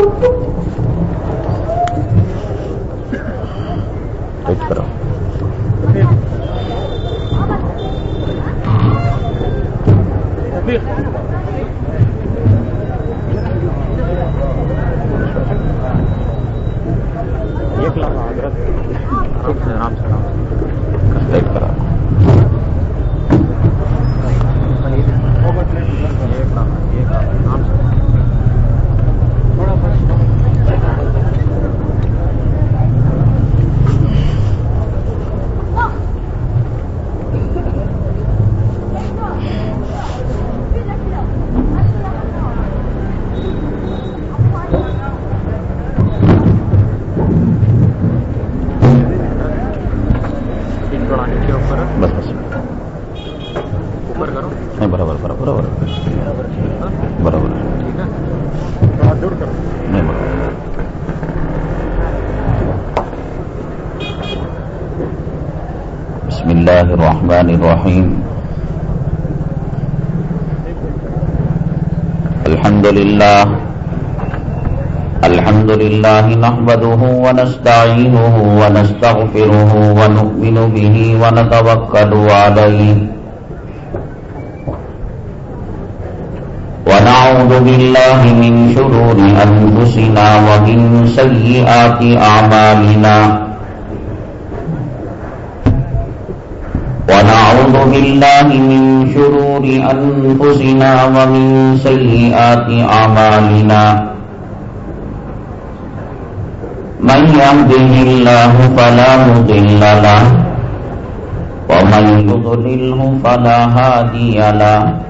لیا ویٹ کرو ایک لاکھ حضرت آرام سے آرام سے آرام سے ویٹ کرو ایک لاکھ ایک لاکھ آرام سے تین تھوڑا نیچے اوپر بس بس اوپر کرو نہیں برابر برابر برابر ہاں، برابر ٹھیک ہے تھوڑا دور کرو بسم الله الرحمن الرحيم الحمد لله الحمد لله نحمده ونستعينه ونستغفره ونؤمن به ونتوكل عليه ونعوذ بالله من شرور أنفسنا ومن سيئات أعمالنا. ونعوذ بالله من شرور أنفسنا ومن سيئات أعمالنا. من يهده الله فلا مضل له، ومن يضلله فلا هادي له.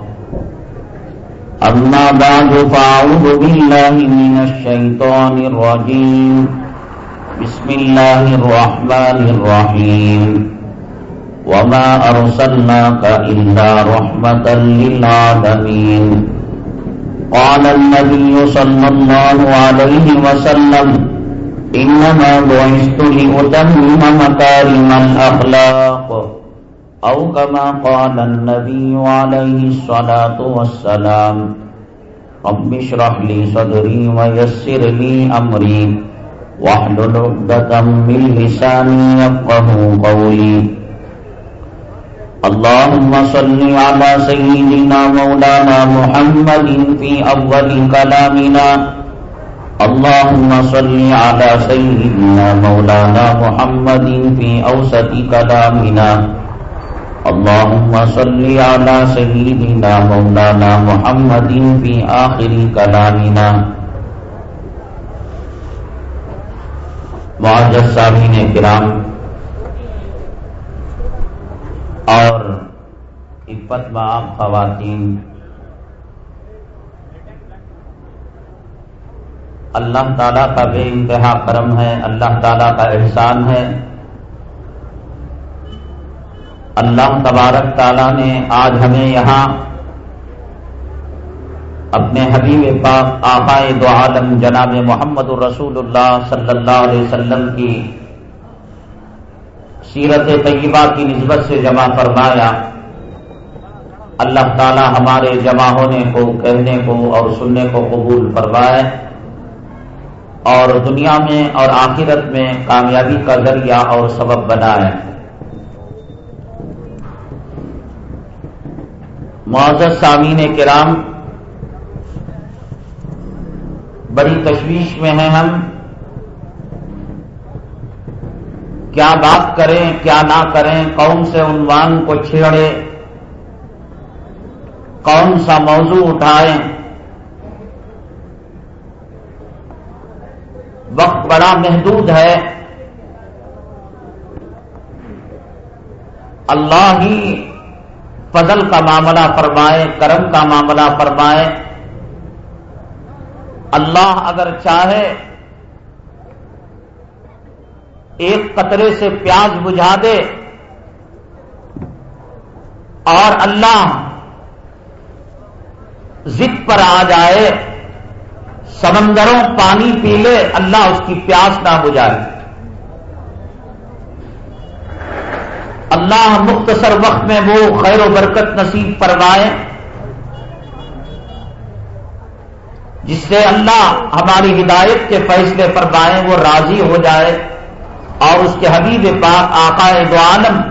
أما بعد، فأعوذ بالله من الشيطان الرجيم. بسم الله الرحمن الرحيم. وما أرسلناك إلا رحمة للعالمين. قال النبي صلى الله عليه وسلم، إنما بعثت لأتمم مكارم الأخلاق. أو كما قال النبي عليه الصلاة والسلام، رب اشرح لي صدري ويسر لي أمري، واحلل عقدة من لساني يفقه قولي. اللهم صل على سيدنا مولانا محمد في أول كلامنا. اللهم صل على سيدنا مولانا محمد في أوسط كلامنا. اللهم صل على سيدنا مولانا محمد في آخر كلامنا. معجز سامعین کرام، اور عفت معام خواتین، اللہ تعالیٰ کا بے انتہا کرم ہے، اللہ تعالیٰ کا احسان ہے اللہ تبارک تعالیٰ نے آج ہمیں یہاں اپنے حبیب پاک آقائے دو عالم جناب محمد الرسول اللہ صلی اللہ علیہ وسلم کی سیرت طیبہ کی نسبت سے جمع فرمایا۔ اللہ تعالی ہمارے جمع ہونے کو کہنے کو اور سننے کو قبول فرمائے اور دنیا میں اور آخرت میں کامیابی کا ذریعہ اور سبب بنائے۔ معذر سامعین کرام، بڑی تشویش میں ہیں ہم۔ کیا بات کریں، کیا نہ کریں، کون سے عنوان کو چھیڑے، کون سا موضوع اٹھائیں۔ وقت بڑا محدود ہے۔ اللہ ہی فضل کا معاملہ فرمائے، کرم کا معاملہ فرمائے۔ اللہ اگر چاہے، ایک قطرے سے پیاز بجھا دے اور اللہ ضد پر آ جائے، سمندروں پانی پی لے، اللہ اس کی پیاس نہ بجھائے۔ اللہ مختصر وقت میں وہ خیر و برکت نصیب فرمائے جس سے اللہ ہماری ہدایت کے فیصلے فرمائے وہ راضی ہو جائے اور اس کے حبیب پاک آقا دو عالم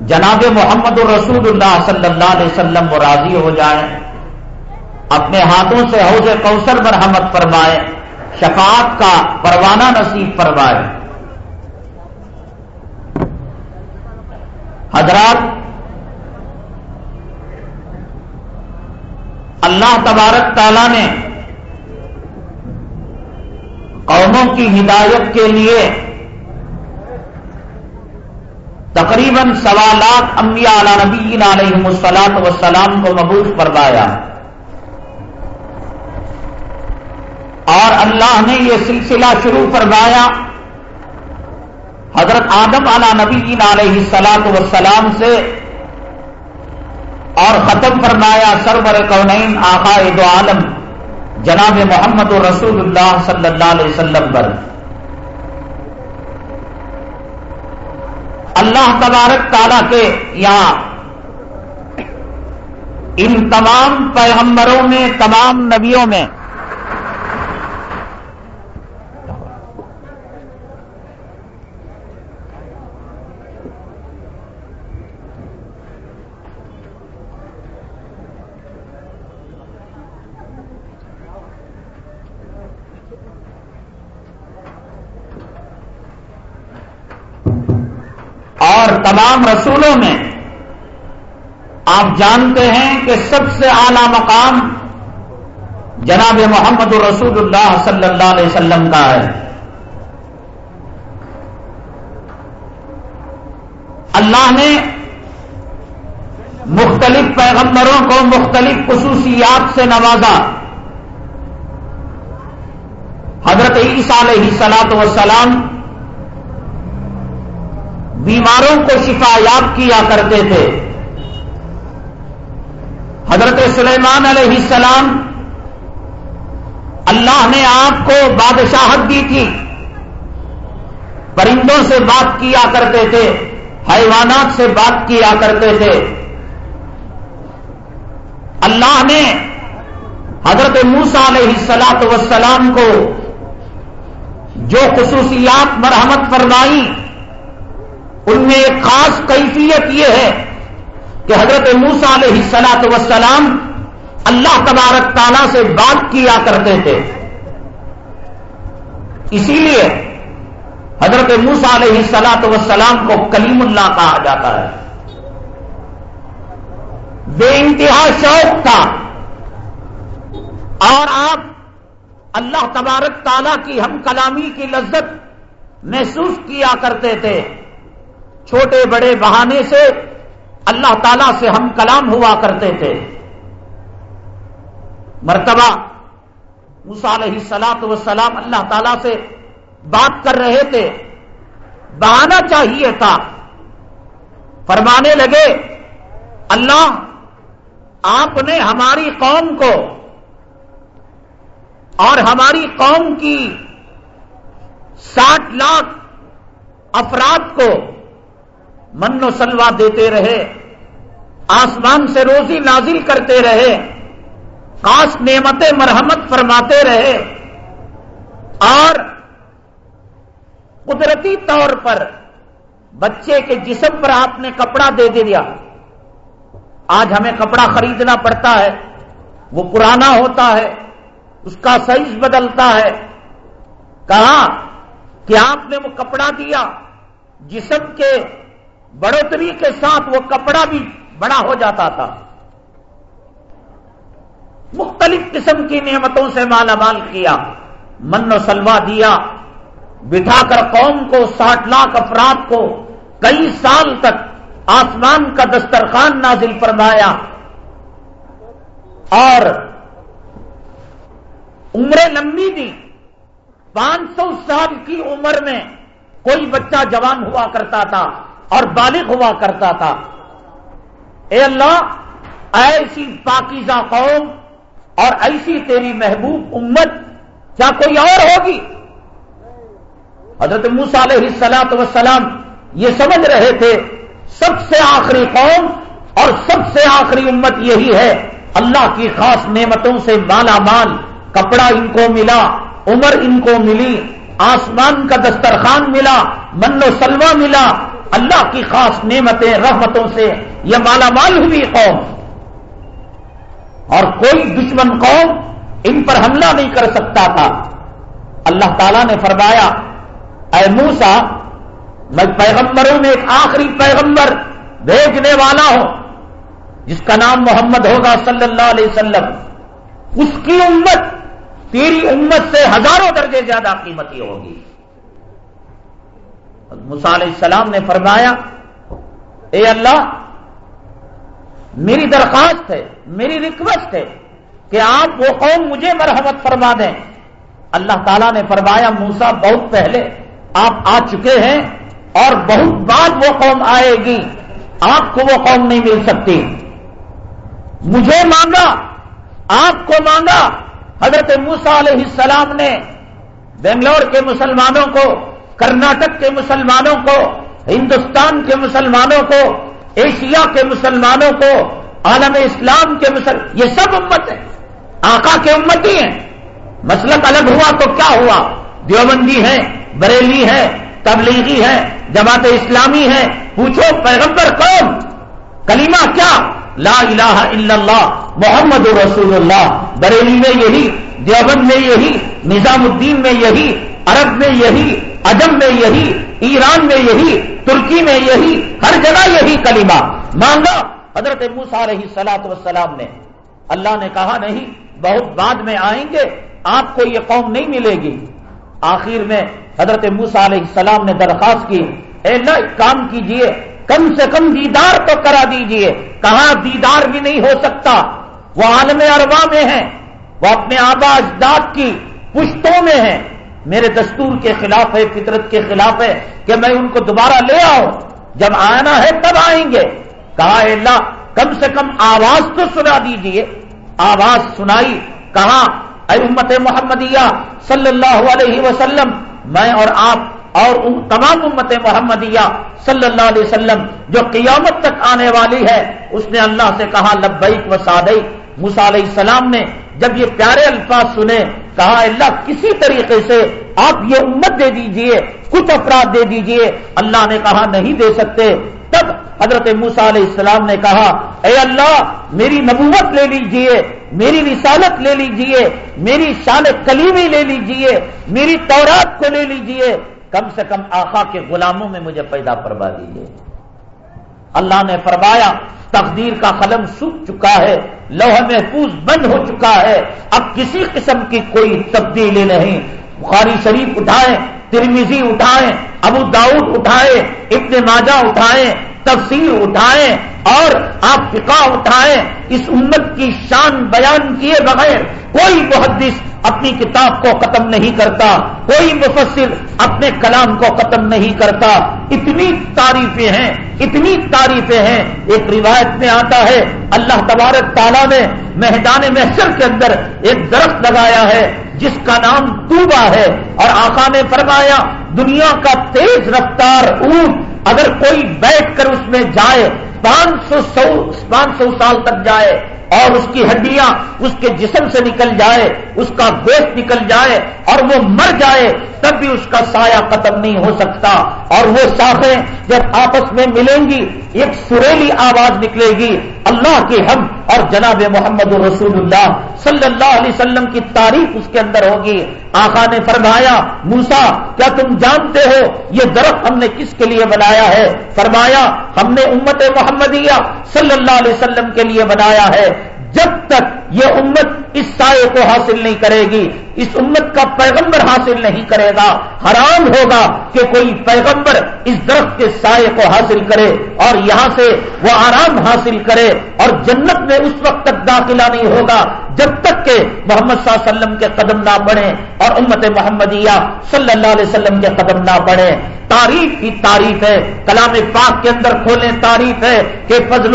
جناب محمد الرسول اللہ صلی اللہ علیہ وسلم وہ راضی ہو جائے اپنے ہاتھوں سے حوض کوثر مرحمت فرمائے، شفاعت کا پروانہ نصیب فرمائے۔ حضرات، اللہ تبارک تعالی نے قوموں کی ہدایت کے لیے تقریباً سوا لاکھ انبیاء علی نبی علیہ السلام وسلام کو مبوس فرمایا۔ اور اللہ نے یہ سلسلہ شروع فرمایا۔ حضرت آدم علی نبی علیہ سلاط وسلام سے اور ختم فرمایا، سرور کونین آقا دو عالم، جناب محمد رسول اللہ صلی اللہ علیہ وسلم پر۔ اللہ تبارک تعالیٰ کے یہاں ان تمام پیغمبروں میں، تمام نبیوں میں اور تمام رسولوں میں آپ جانتے ہیں کہ سب سے اعلی مقام جناب محمد رسول اللہ صلی اللہ علیہ وسلم کا ہے۔ اللہ نے مختلف پیغمبروں کو مختلف خصوصیات سے نوازا۔ حضرت عیسیٰ علیہ سلاط وسلام بیماروں کو شفا یاب کیا کرتے تھے۔ حضرت سلیمان علیہ السلام اللہ نے آپ کو بادشاہت دی تھی۔ پرندوں سے بات کیا کرتے تھے، حیوانات سے بات کیا کرتے تھے۔ اللہ نے حضرت موسا علیہ السلاط وسلام کو جو خصوصیات مرحمت فرمائی ان میں ایک خاص کیفیت یہ ہے کہ حضرت موسا علیہ سلاط وسلام اللہ تبارک تعالیٰ سے بات کیا کرتے تھے۔ اسی لیے حضرت موسا علیہ سلاط وسلام کو کلیم اللہ کہا جاتا ہے۔ بے انتہا شوق تھا۔ اور آپ اللہ تبارک تعالیٰ کی ہم کلامی کی لذت محسوس کیا کرتے تھے۔ چھوٹے بڑے بہانے سے اللہ تعالی سے ہم کلام ہوا کرتے تھے۔ مرتبہ علیہ سلاط وسلام اللہ تعالی سے بات کر رہے تھے۔ بہانا چاہیے تھا۔ فرمانے لگے، اللہ، آپ نے ہماری قوم کو اور ہماری قوم کی ساٹھ لاکھ افراد کو من و سلوا دیتے رہے، آسمان سے روزی نازل کرتے رہے، خاص نعمت مرحمت فرماتے رہے، اور قدرتی طور پر بچے کے جسم پر آپ نے کپڑا دے دیا۔ آج ہمیں کپڑا خریدنا پڑتا ہے، وہ پرانا ہوتا ہے، اس کا سائز بدلتا ہے۔ کہا کہ آپ نے وہ کپڑا دیا جسم کے بڑھوتری کے ساتھ وہ کپڑا بھی بڑا ہو جاتا تھا۔ مختلف قسم کی نعمتوں سے مالا مال کیا۔ من و سلوا دیا۔ بٹھا کر قوم کو، ساٹھ لاکھ افراد کو کئی سال تک آسمان کا دسترخوان نازل فرمایا۔ اور عمریں لمبی دی۔ پانچ سو سال کی عمر میں کوئی بچہ جوان ہوا کرتا تھا۔ اور بالغ ہوا کرتا تھا۔ اے اللہ، ایسی پاکیزہ قوم اور ایسی تیری محبوب امت، کیا کوئی اور ہوگی؟ حضرت موسا علیہ السلاط وسلام یہ سمجھ رہے تھے، سب سے آخری قوم اور سب سے آخری امت یہی ہے۔ اللہ کی خاص نعمتوں سے مالا مال، کپڑا ان کو ملا، عمر ان کو ملی، آسمان کا دسترخوان ملا، من و سلوا ملا اللہ کی خاص نعمتیں، رحمتوں سے یہ مالا مال ہوئی قوم۔ اور کوئی دشمن قوم ان پر حملہ نہیں کر سکتا تھا۔ اللہ تعالیٰ نے فرمایا، اے موسا میں پیغمبروں میں ایک آخری پیغمبر بھیجنے والا ہوں، جس کا نام محمد ہوگا صلی اللہ علیہ وسلم۔ اس کی امت، تیری امت سے ہزاروں درجے زیادہ قیمتی ہوگی۔ علیہ السلام نے فرمایا، اے اللہ، میری درخواست ہے، میری ریکویسٹ ہے کہ آپ وہ قوم مجھے مرحمت فرما دیں۔ اللہ تعالیٰ نے فرمایا موسا بہت پہلے آپ آ چکے ہیں اور بہت بعد وہ قوم آئے گی۔ آپ کو وہ قوم نہیں مل سکتی۔ مجھے مانگا، آپ کو مانگا۔ حضرت موسا علیہ السلام نے بنگلور کے مسلمانوں کو کرناٹک کے مسلمانوں کو، ہندوستان کے مسلمانوں کو، ایشیا کے مسلمانوں کو، عالم اسلام کے مسلم یہ سب امت ہے آقا کے امت ہی ہیں۔ مسلک الگ ہوا تو کیا ہوا؟ دیوبندی ہے، بریلی ہے، تبلیغی ہے، جماعت اسلامی ہے۔ پوچھو پیغمبر کون؟ کلیمہ کیا؟ لا الہ الا اللہ، محمد رسول اللہ۔ بریلی میں یہی، دیوبند میں یہی، نظام الدین میں یہی عرب میں یہی، عجم میں یہی، ایران میں یہی، ترکی میں یہی، ہر جگہ یہی کلمہ۔ مانگا حضرت موسا علیہ سلاط وسلام نے۔ اللہ نے کہا، نہیں، بہت بعد میں آئیں گے، آپ کو یہ قوم نہیں ملے گی۔ آخر میں حضرت موسا علیہ السلام نے درخواست کی، اے اللہ کام کیجیے، کم سے کم دیدار تو کرا دیجیے۔ کہاں دیدار بھی نہیں ہو سکتا۔ وہ عالم اروا میں ہیں، وہ اپنے آبا اجداد کی پشتوں میں ہیں۔ میرے دستور کے خلاف ہے، فطرت کے خلاف ہے کہ میں ان کو دوبارہ لے آؤں۔ جب آنا ہے تب آئیں گے۔ کہا اے اللہ، کم سے کم آواز تو سنا دیجیے۔ آواز سنائی، کہا، اے امت محمدیہ صلی اللہ علیہ وسلم، میں اور آپ اور ان تمام امت محمدیہ صلی اللہ علیہ وسلم جو قیامت تک آنے والی ہے، اس نے اللہ سے کہا، لبیک و موسا علیہ السلام نے جب یہ پیارے الفاظ سنے کہا، اللہ کسی طریقے سے آپ یہ امت دے دیجیے، کچھ افراد دے دیجیے، اللہ نے کہا نہیں دے سکتے۔ تب حضرت موسا علیہ السلام نے کہا، اے اللہ، میری نبوت لے لیجیے، میری رسالت لے لیجیے، میری شان کلیمی لے لیجیے، میری تورات کو لے لیجیے۔ کم سے کم آخا کے غلاموں میں مجھے پیدا فرما دیجیے اللہ نے فرمایا، تقدیر کا قلم سوکھ چکا ہے لوہ محفوظ بند ہو چکا ہے، اب کسی قسم کی کوئی تبدیلی نہیں۔ بخاری شریف اٹھائیں ترمیزی اٹھائیں، ابو داؤد اٹھائیں، ابن ماجہ اٹھائیں، تفسیر اٹھائیں، اور آپ فقہ اٹھائیں۔ اس امت کی شان بیان کیے بغیر کوئی محدث اپنی کتاب کو ختم نہیں کرتا، کوئی مفسر اپنے کلام کو ختم نہیں کرتا۔ اتنی تعریفیں ہیں۔ اتنی تعریفیں ہیں، ایک روایت میں آتا ہے، اللہ تبارک تعالیٰ نے میدان محسر کے اندر ایک درخت لگایا ہے، جس کا نام توبا ہے۔ اور آقا نے فرمایا، دنیا کا تیز رفتار اونٹ اگر کوئی بیٹھ کر اس میں جائے، پانچ سو سو، پانچ سو سال تک جائے اور اس کی ہڈیاں اس کے جسم سے نکل جائے، اس کا گوشت نکل جائے اور وہ مر جائے، تب بھی اس کا سایہ ختم نہیں ہو سکتا۔ اور وہ شاخیں جب آپس میں ملیں گی، ایک سریلی آواز نکلے گی، اللہ کی ہم اور جناب محمد رسول اللہ صلی اللہ علیہ وسلم کی تعریف اس کے اندر ہوگی۔ آخا نے فرمایا موسا کیا تم جانتے ہو یہ درخت ہم نے کس کے لیے بنایا ہے؟ فرمایا، ہم نے امت محمدیہ صلی اللہ علیہ وسلم کے لیے بنایا ہے۔ جب تک یہ امت اس سائے کو حاصل نہیں کرے گی، اس امت کا پیغمبر حاصل نہیں کرے گا، حرام ہوگا کہ کوئی پیغمبر اس درخت کے سائے کو حاصل کرے اور یہاں سے وہ آرام حاصل کرے اور جنت میں اس وقت تک داخلہ نہیں ہوگا جب تک کہ محمد صلی اللہ علیہ وسلم کے قدم نہ بڑھے اور امت محمدیہ صلی اللہ علیہ وسلم کے قدم نہ بڑھے۔ تعریف کی تعریف ہے، کلام پاک کے اندر کھولیں، تعریف ہے کہ فضل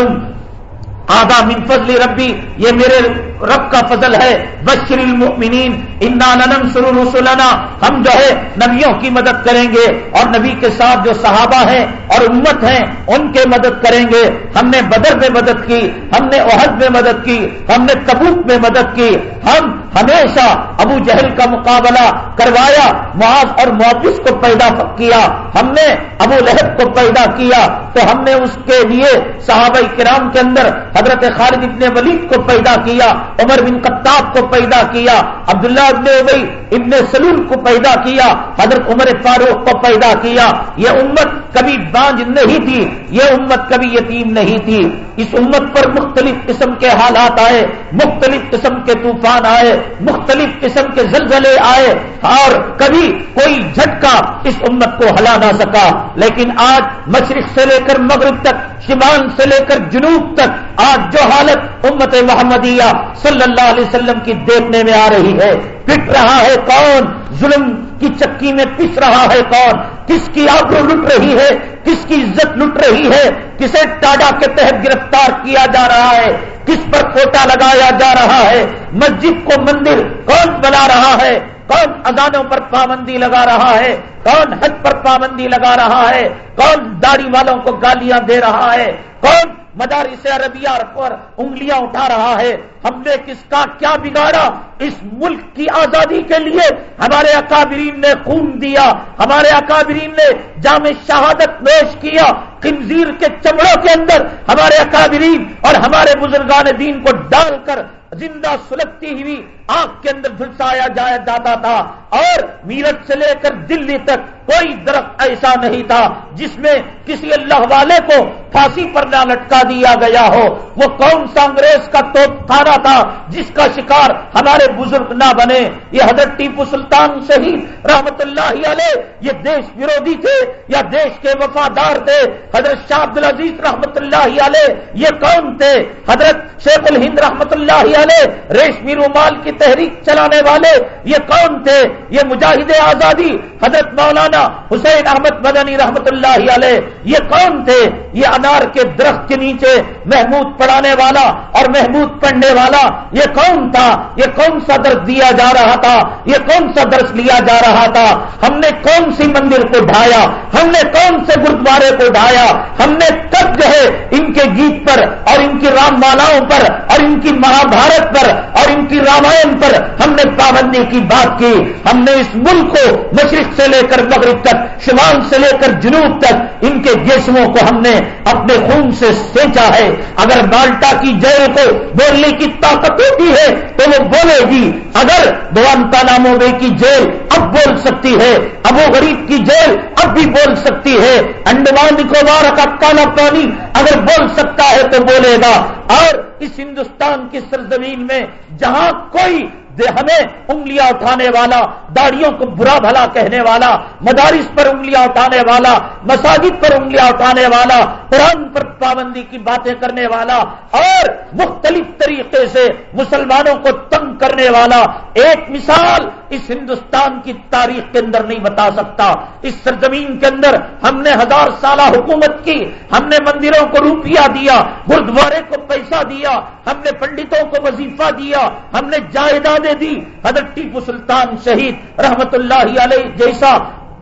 آدھا من فضل ربی یہ میرے رب کا فضل ہے. بشر المؤمنین، انا ننصر رسولنا ہم جو ہے نبیوں کی مدد کریں گے اور نبی کے ساتھ جو صحابہ ہیں اور امت ہیں، ان کے مدد کریں گے. ہم نے بدر میں مدد کی، ہم نے عہد میں مدد کی، ہم نے تبوک میں مدد کی. ہم ہمیشہ ابو جہل کا مقابلہ کروایا، معاذ اور معافذ کو پیدا کیا. ہم نے ابو لہب کو پیدا کیا، تو ہم نے اس کے لیے صحابہ کرام کے اندر حضرت خالد ابن ولید کو پیدا کیا. عمر بن قطاب کو پیدا کیا، عبداللہ ابن ابئی ابن سلول کو پیدا کیا، حضرت عمر فاروق کو پیدا کیا۔ یہ امت کبھی بانج نہیں تھی، یہ امت کبھی یتیم نہیں تھی۔ اس امت پر مختلف قسم کے حالات آئے۔ مختلف قسم کے طوفان آئے، مختلف قسم کے زلزلے آئے اور کبھی کوئی جھٹکا اس امت کو ہلا نہ سکا۔ لیکن آج مشرق سے لے کر مغرب تک، شمال سے لے کر جنوب تک، آج جو حالت امت محمدیہ صلی اللہ علیہ وسلم کی دیکھنے میں آ رہی ہے۔ پٹ رہا ہے کون؟ ظلم کی چکی میں پس رہا ہے کون؟ کس کی آبرو لٹ رہی ہے؟ کس کی عزت لٹ رہی ہے؟ کسے ٹاڈا کے تحت گرفتار کیا جا رہا ہے؟ کس پر کوٹا لگایا جا رہا ہے؟ مسجد کو مندر کون بنا رہا ہے؟ کون اذانوں پر پابندی لگا رہا ہے؟ کون حج پر پابندی لگا رہا ہے؟ کون داڑھی والوں کو گالیاں دے رہا ہے؟ کون مدارس عربیہ پر انگلیاں اٹھا رہا ہے۔ ہم نے کس کا کیا بگاڑا؟ اس ملک کی آزادی کے لیے ہمارے اکابرین نے خون دیا۔ ہمارے اکابرین نے جامع شہادت پیش کیا۔ کنزیر کے چمڑوں کے اندر ہمارے اکابرین اور ہمارے بزرگان دین کو ڈال کر زندہ سلگتی ہوئی آنکھ کے اندر جھلسایا جایا جاتا تھا اور میرٹ سے لے کر دلی تک کوئی درخت ایسا نہیں تھا جس میں کسی اللہ والے کو پھانسی پر نہ لٹکا دیا گیا ہو۔ وہ کون سا انگریز کا توپ خانہ تھا جس کا شکار ہمارے بزرگ نہ بنے؟ یہ حضرت ٹیپو سلطان شہید رحمت اللہ علیہ، یہ دیش ورودھی تھے یا دیش کے وفادار تھے؟ حضرت شاہ عبد العزیز رحمت اللہ علیہ، یہ کون تھے؟ حضرت شیخ الہند رحمت اللہ علیہ، ریشمی رومال کی تحریک چلانے والے یہ کون تھے، یہ مجاہد آزادی، حضرت مولانا حسین احمد مدنی رحمت اللہ علیہ، یہ کون تھے، یہ انار کے درخت کے نیچے محمود پڑھانے والا اور محمود پڑھنے والا، یہ کون تھا، یہ کون سا درس دیا جا رہا تھا، یہ کون سا درس لیا جا رہا تھا۔ ہم نے کون سی مندر کو ڈھایا، ہم نے کون سے گرودوارے کو ڈھایا، ہم نے کب جو ہے ان کے گیت پر اور ان کی رام مالاؤں پر اور ان کی مہا بھارت پر اور ان کی رامائن پر ہم نے پابندی کی بات کی۔ ہم نے اس ملک کو مشرق سے لے کر مغرب تک، شمال سے لے کر جنوب تک، ان کے جسموں کو ہم نے اپنے خون سے سینچا ہے۔ اگر بالٹا کی جیل کو بولنے کی طاقت ہوتی ہے تو وہ بولے گی۔ اگر دوانتا نامو بے کی جیل اب بول سکتی ہے، ابو غریب کی جیل اب بھی بول سکتی ہے۔ انڈمان نکوبار کا کالا پانی اگر بول سکتا ہے تو بولے گا۔ اور اس ہندوستان کی سرزمین میں جہاں کوئی ہمیں انگلیاں اٹھانے والا، داڑیوں کو برا بھلا کہنے والا، مدارس پر انگلیاں اٹھانے والا، مساجد پر انگلیاں اٹھانے والا قرآن پر پابندی کی باتیں کرنے والا اور مختلف طریقے سے مسلمانوں کو تنگ کرنے والا ایک مثال اس ہندوستان کی تاریخ کے اندر نہیں بتا سکتا۔ اس سرزمین کے اندر ہم نے ہزار سالہ حکومت کی، ہم نے مندروں کو روپیہ دیا، گردوارے کو پیسہ دیا، ہم نے پنڈتوں کو وظیفہ دیا، ہم نے جائیدادیں دی۔ حضرت ٹیپو سلطان شہید رحمت اللہ علیہ جیسا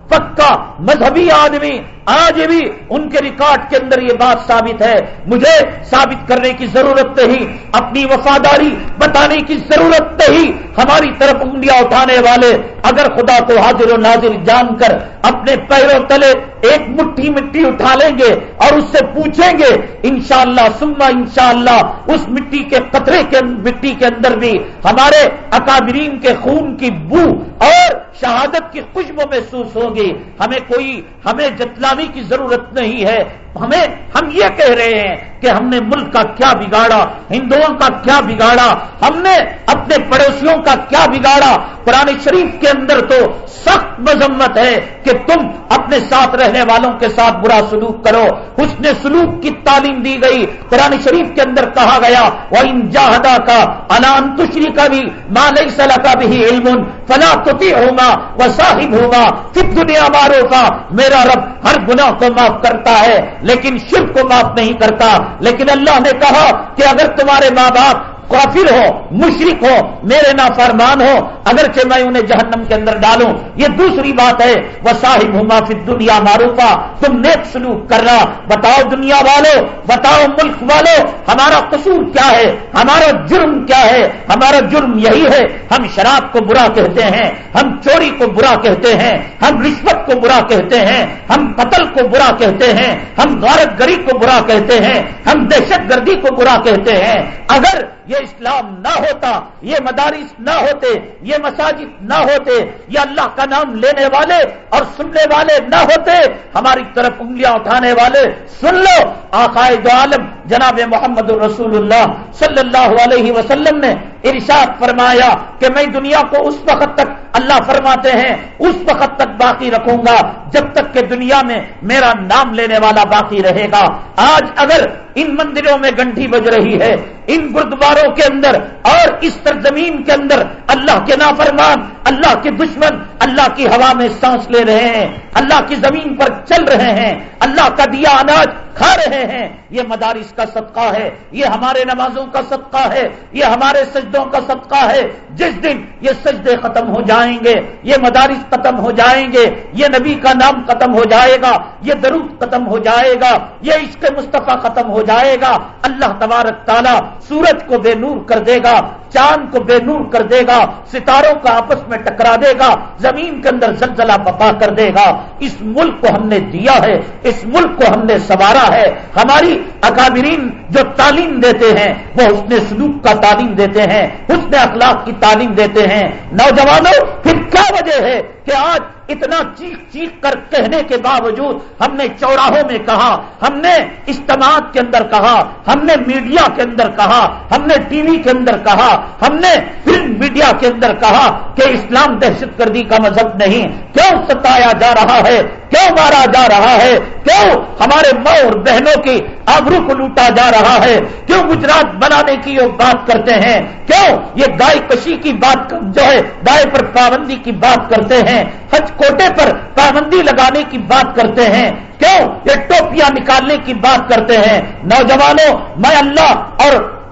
پکا مذہبی آدمی آج بھی ان کے ریکارڈ کے اندر یہ بات ثابت ہے۔ مجھے ثابت کرنے کی ضرورت نہیں، اپنی وفاداری بتانے کی ضرورت نہیں۔ ہماری طرف انگلیاں اٹھانے والے اگر خدا کو حاضر و ناظر جان کر اپنے پیروں تلے ایک مٹھی مٹی اٹھا لیں گے اور اس سے پوچھیں گے، انشاءاللہ سما انشاءاللہ، اس مٹی کے قطرے کے مٹی کے اندر بھی ہمارے اکابرین کے خون کی بو اور شہادت کی خوشبو محسوس ہوگی۔ ہمیں کوئی ہمیں جتلانے کی ضرورت نہیں ہے۔ ہمیں ہم یہ کہہ رہے ہیں کہ ہم نے ملک کا کیا بگاڑا، ہندوؤں کا کیا بگاڑا، ہم نے اپنے پڑوسیوں کا کیا بگاڑا؟ قرآن شریف کے اندر تو سخت مذمت ہے کہ تم اپنے ساتھ رہنے والوں کے ساتھ برا سلوک کرو اس نے سلوک کی تعلیم دی گئی۔ قرآن شریف کے اندر کہا گیا وہ ان جاہدا کا انان تشری کا بھی مالئی صلاح کا بھی علم فلاں کتی ہوگا وہ صاحب ہوگا پھر دنیا مارو کا میرا رب ہر گناہ کو معاف کرتا ہے۔ لیکن شرک کو معاف نہیں کرتا لیکن اللہ نے کہا کہ اگر تمہارے ماں باپ کافر ہو مشرق ہو، میرے نا فرمان ہو، اگرچہ میں انہیں جہنم کے اندر ڈالوں۔ یہ دوسری بات ہے وہ صاحب ہوں فی دنیا معروفہ تم نیک سلوک کر رہا، بتاؤ دنیا والو، بتاؤ ملک والو، ہمارا قصور کیا ہے؟ ہمارا جرم کیا ہے؟ ہمارا جرم یہی ہے، ہم شراب کو برا کہتے ہیں، ہم چوری کو برا کہتے ہیں، ہم رشوت کو برا کہتے ہیں، ہم قتل کو برا کہتے ہیں، ہم غارت گری کو برا کہتے ہیں، ہم دہشت گردی کو برا کہتے ہیں۔ اگر یہ اسلام نہ ہوتا، یہ مدارس نہ ہوتے، یہ مساجد نہ ہوتے، یہ اللہ کا نام لینے والے اور سننے والے نہ ہوتے، ہماری طرف انگلیاں اٹھانے والے، سن لو، آقائے دو عالم، جناب محمد رسول اللہ صلی اللہ علیہ وسلم نے ارشاد فرمایا کہ میں دنیا کو اس وقت تک اللہ فرماتے ہیں، اس وقت تک باقی رکھوں گا، جب تک کہ دنیا میں میرا نام لینے والا باقی رہے گا۔ آج اگر ان مندروں میں گنٹھی بج رہی ہے، ان گردواروں کے اندر اور اس سرزمین کے اندر اللہ کے نافرمان، اللہ کے دشمن، اللہ کی ہوا میں سانس لے رہے ہیں، اللہ کی زمین پر چل رہے ہیں، اللہ کا دیا اناج کھا رہے ہیں۔ یہ مدارس کا صدقہ ہے، یہ ہمارے نمازوں کا صدقہ ہے، یہ ہمارے سجدوں کا صدقہ ہے، جس دن یہ سجدے ختم ہو جائیں گے، یہ مدارس ختم ہو جائیں گے، یہ نبی کا نام ختم ہو جائے گا، یہ درود ختم ہو جائے گا، یہ عشق مصطفیٰ ختم ہو جائے گا، اللہ تبارک تعالیٰ سورج کو بے نور کر دے گا، چاند کو بے نور کر دے گا، ستاروں کو آپس میں ٹکرا دے گا، زمین کے اندر زلزلہ پپا کر دے گا۔ اس ملک کو ہم نے دیا ہے، اس ملک کو ہم نے سوارا ہے۔ ہماری اکابرین جو تعلیم دیتے ہیں، وہ اس نے سلوک کا تعلیم دیتے ہیں۔ ہیں حسن اخلاق کی تعلیم دیتے ہیں۔ نوجوانوں پھر کیا وجہ ہے کہ آج اتنا چیخ چیخ کر کہنے کے باوجود ہم نے چوراہوں میں کہا، ہم نے اجتماعات کے اندر کہا، ہم نے میڈیا کے اندر کہا، ہم نے ٹی وی کے اندر کہا، ہم نے فلم میڈیا کے اندر کہا کہ اسلام دہشت گردی کا مذہب نہیں۔ کیوں ستایا جا رہا ہے؟ کیوں مارا جا رہا ہے؟ کیوں ہمارے ماں اور بہنوں کی آبرو کو لوٹا جا رہا ہے؟ کیوں گجرات بنانے کی وہ بات کرتے ہیں؟ کیوں یہ گائے کشی کی بات جو ہے گائے پر پابندی کی بات کرتے ہیں؟ حج کوٹے پر پابندی لگانے کی بات کرتے ہیں۔ کیوں؟ یہ ٹوپیاں نکالنے کی بات کرتے ہیں۔ نوجوانوں، میں اللہ اور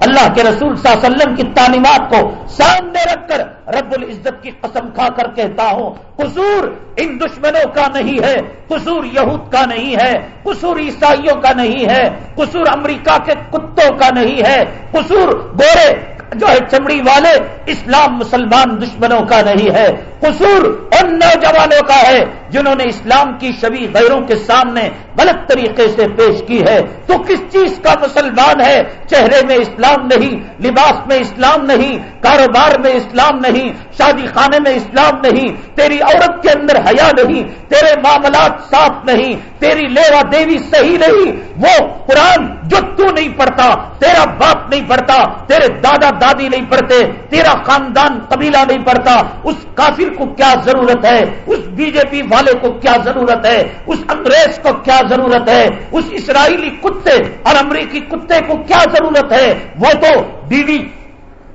اللہ کے رسول صلی اللہ علیہ وسلم کی تعلیمات کو سامنے رکھ کر رب العزت کی قسم کھا کر کہتا ہوں۔ قصور ان دشمنوں کا نہیں ہے، قصور یہود کا نہیں ہے، قصور عیسائیوں کا نہیں ہے، قصور امریکہ کے کتوں کا نہیں ہے، قصور گورے جو ہے چمڑی والے، اسلام مسلمان دشمنوں کا نہیں ہے، قصور ان نوجوانوں کا ہے، جنہوں نے اسلام کی شبی غیروں کے سامنے غلط طریقے سے پیش کی ہے۔ تو کس چیز کا مسلمان ہے؟ چہرے میں اسلام نہیں، لباس میں اسلام نہیں، کاروبار میں اسلام نہیں، شادی خانے میں اسلام نہیں، تیری عورت کے اندر حیا نہیں، تیرے معاملات صاف نہیں، تیری لیوا دیوی صحیح نہیں، وہ قرآن جو تو نہیں پڑھتا، تیرا باپ نہیں پڑھتا، تیرے دادا دادی نہیں پڑھتے، تیرا خاندان قبیلہ نہیں پڑھتا، اس کافر کو کیا ضرورت ہے؟ اس بی جے پی والے کو کیا ضرورت ہے؟ اس انگریز کو کیا ضرورت ہے؟ اس اسرائیلی کتے اور امریکی کتے کو کیا ضرورت ہے؟ وہ تو بیوی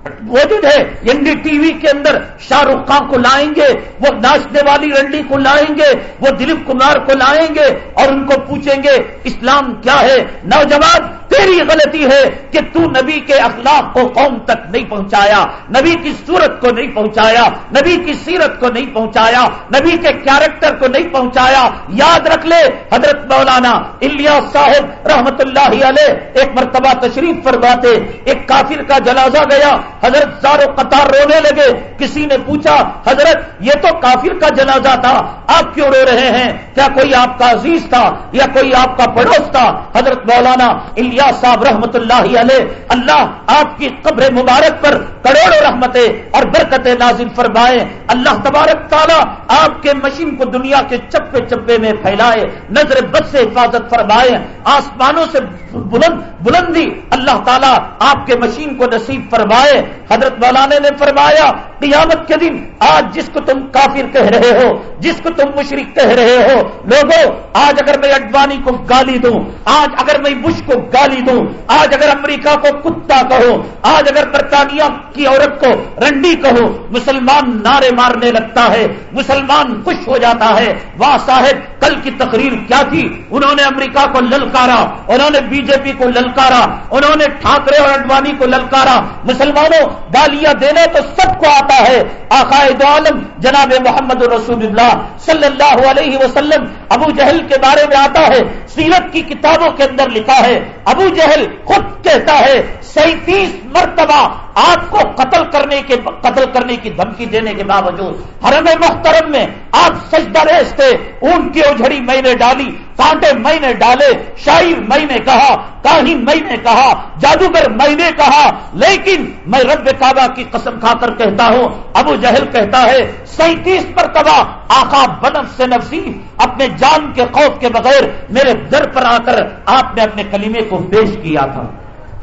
موجود ہے، این ڈی ٹی وی کے اندر شاہ رخ خان کو لائیں گے، وہ ناچنے والی رنڈی کو لائیں گے، وہ دلیپ کمار کو لائیں گے اور ان کو پوچھیں گے، اسلام کیا ہے؟ نوجوان، تیری غلطی ہے کہ تو نبی کے اخلاق کو قوم تک نہیں پہنچایا، نبی کی صورت کو نہیں پہنچایا، نبی کی سیرت کو نہیں پہنچایا، نبی کے کیریکٹر کو نہیں پہنچایا۔ یاد رکھ لے، حضرت مولانا الیا صاحب رحمت اللہ علیہ ایک مرتبہ تشریف فرماتے، ایک کافر کا جنازہ گیا حضرت زارو قطار رونے لگے، کسی نے پوچھا، حضرت، یہ تو کافر کا جنازہ تھا، آپ کیوں رو رہے ہیں؟ کیا کوئی آپ کا عزیز تھا؟ یا کوئی آپ کا پڑوس تھا؟ حضرت مولانا الیا صاحب رحمت اللہ علیہ، اللہ آپ کی قبر مبارک پر کروڑوں رحمتیں اور برکتیں نازل فرمائے۔ اللہ تبارک تعالیٰ آپ کے مشین کو دنیا کے چپے چپے میں پھیلائے، نظر بد سے حفاظت فرمائے۔ آسمانوں سے بلند، بلندی اللہ تعالیٰ آپ کے مشین کو نصیب فرمائے۔ حضرت مولانا نے فرمایا قیامت کے دن آج جس کو تم کافر کہہ رہے ہو، جس کو تم مشرق کہہ رہے ہو لوگوں آج اگر میں اڈوانی کو گالی دوں، آج اگر میں بش کو گالی دوں، آج اگر امریکہ کو کتا کہو آج اگر برطانیہ کی عورت کو رنڈی کہو مسلمان نعرے مارنے لگتا ہے، مسلمان خوش ہو جاتا ہے، واہ صاحب، کل کی تقریر کیا تھی؟ انہوں نے امریکہ کو للکارا، انہوں نے بی جے پی کو للکارا، انہوں نے ٹھاکرے اور اڈوانی کو للکارا، مسلمانوں، گالیاں دینے تو سب کو آتا ہے۔ آقائد عالم جناب محمد رسول اللہ صلی اللہ علیہ وسلم ابو جہل کے بارے میں آتا ہے۔ سیرت کی کتابوں کے اندر لکھا ہے۔ ابو جہل خود کہتا ہے، سینتیس مرتبہ آپ کو قتل کرنے کے قتل کرنے کی دھمکی دینے کے باوجود حرم محترم میں آپ سجدہ ریس تھے، اون کی اجڑی میں نے ڈالی، کانٹے میں نے ڈالے شاعر میں نے کہا، کاہی میں نے کہا، جادوگر میں نے کہا، لیکن میں رب کعبہ کی قسم کھا کر کہتا ہوں، ابو جہل کہتا ہے، سینتیس مرتبہ آقا بدف سے نفسی اپنے جان کے خوف کے بغیر میرے در پر آ کر آپ نے اپنے کلیمے کو پیش کیا تھا۔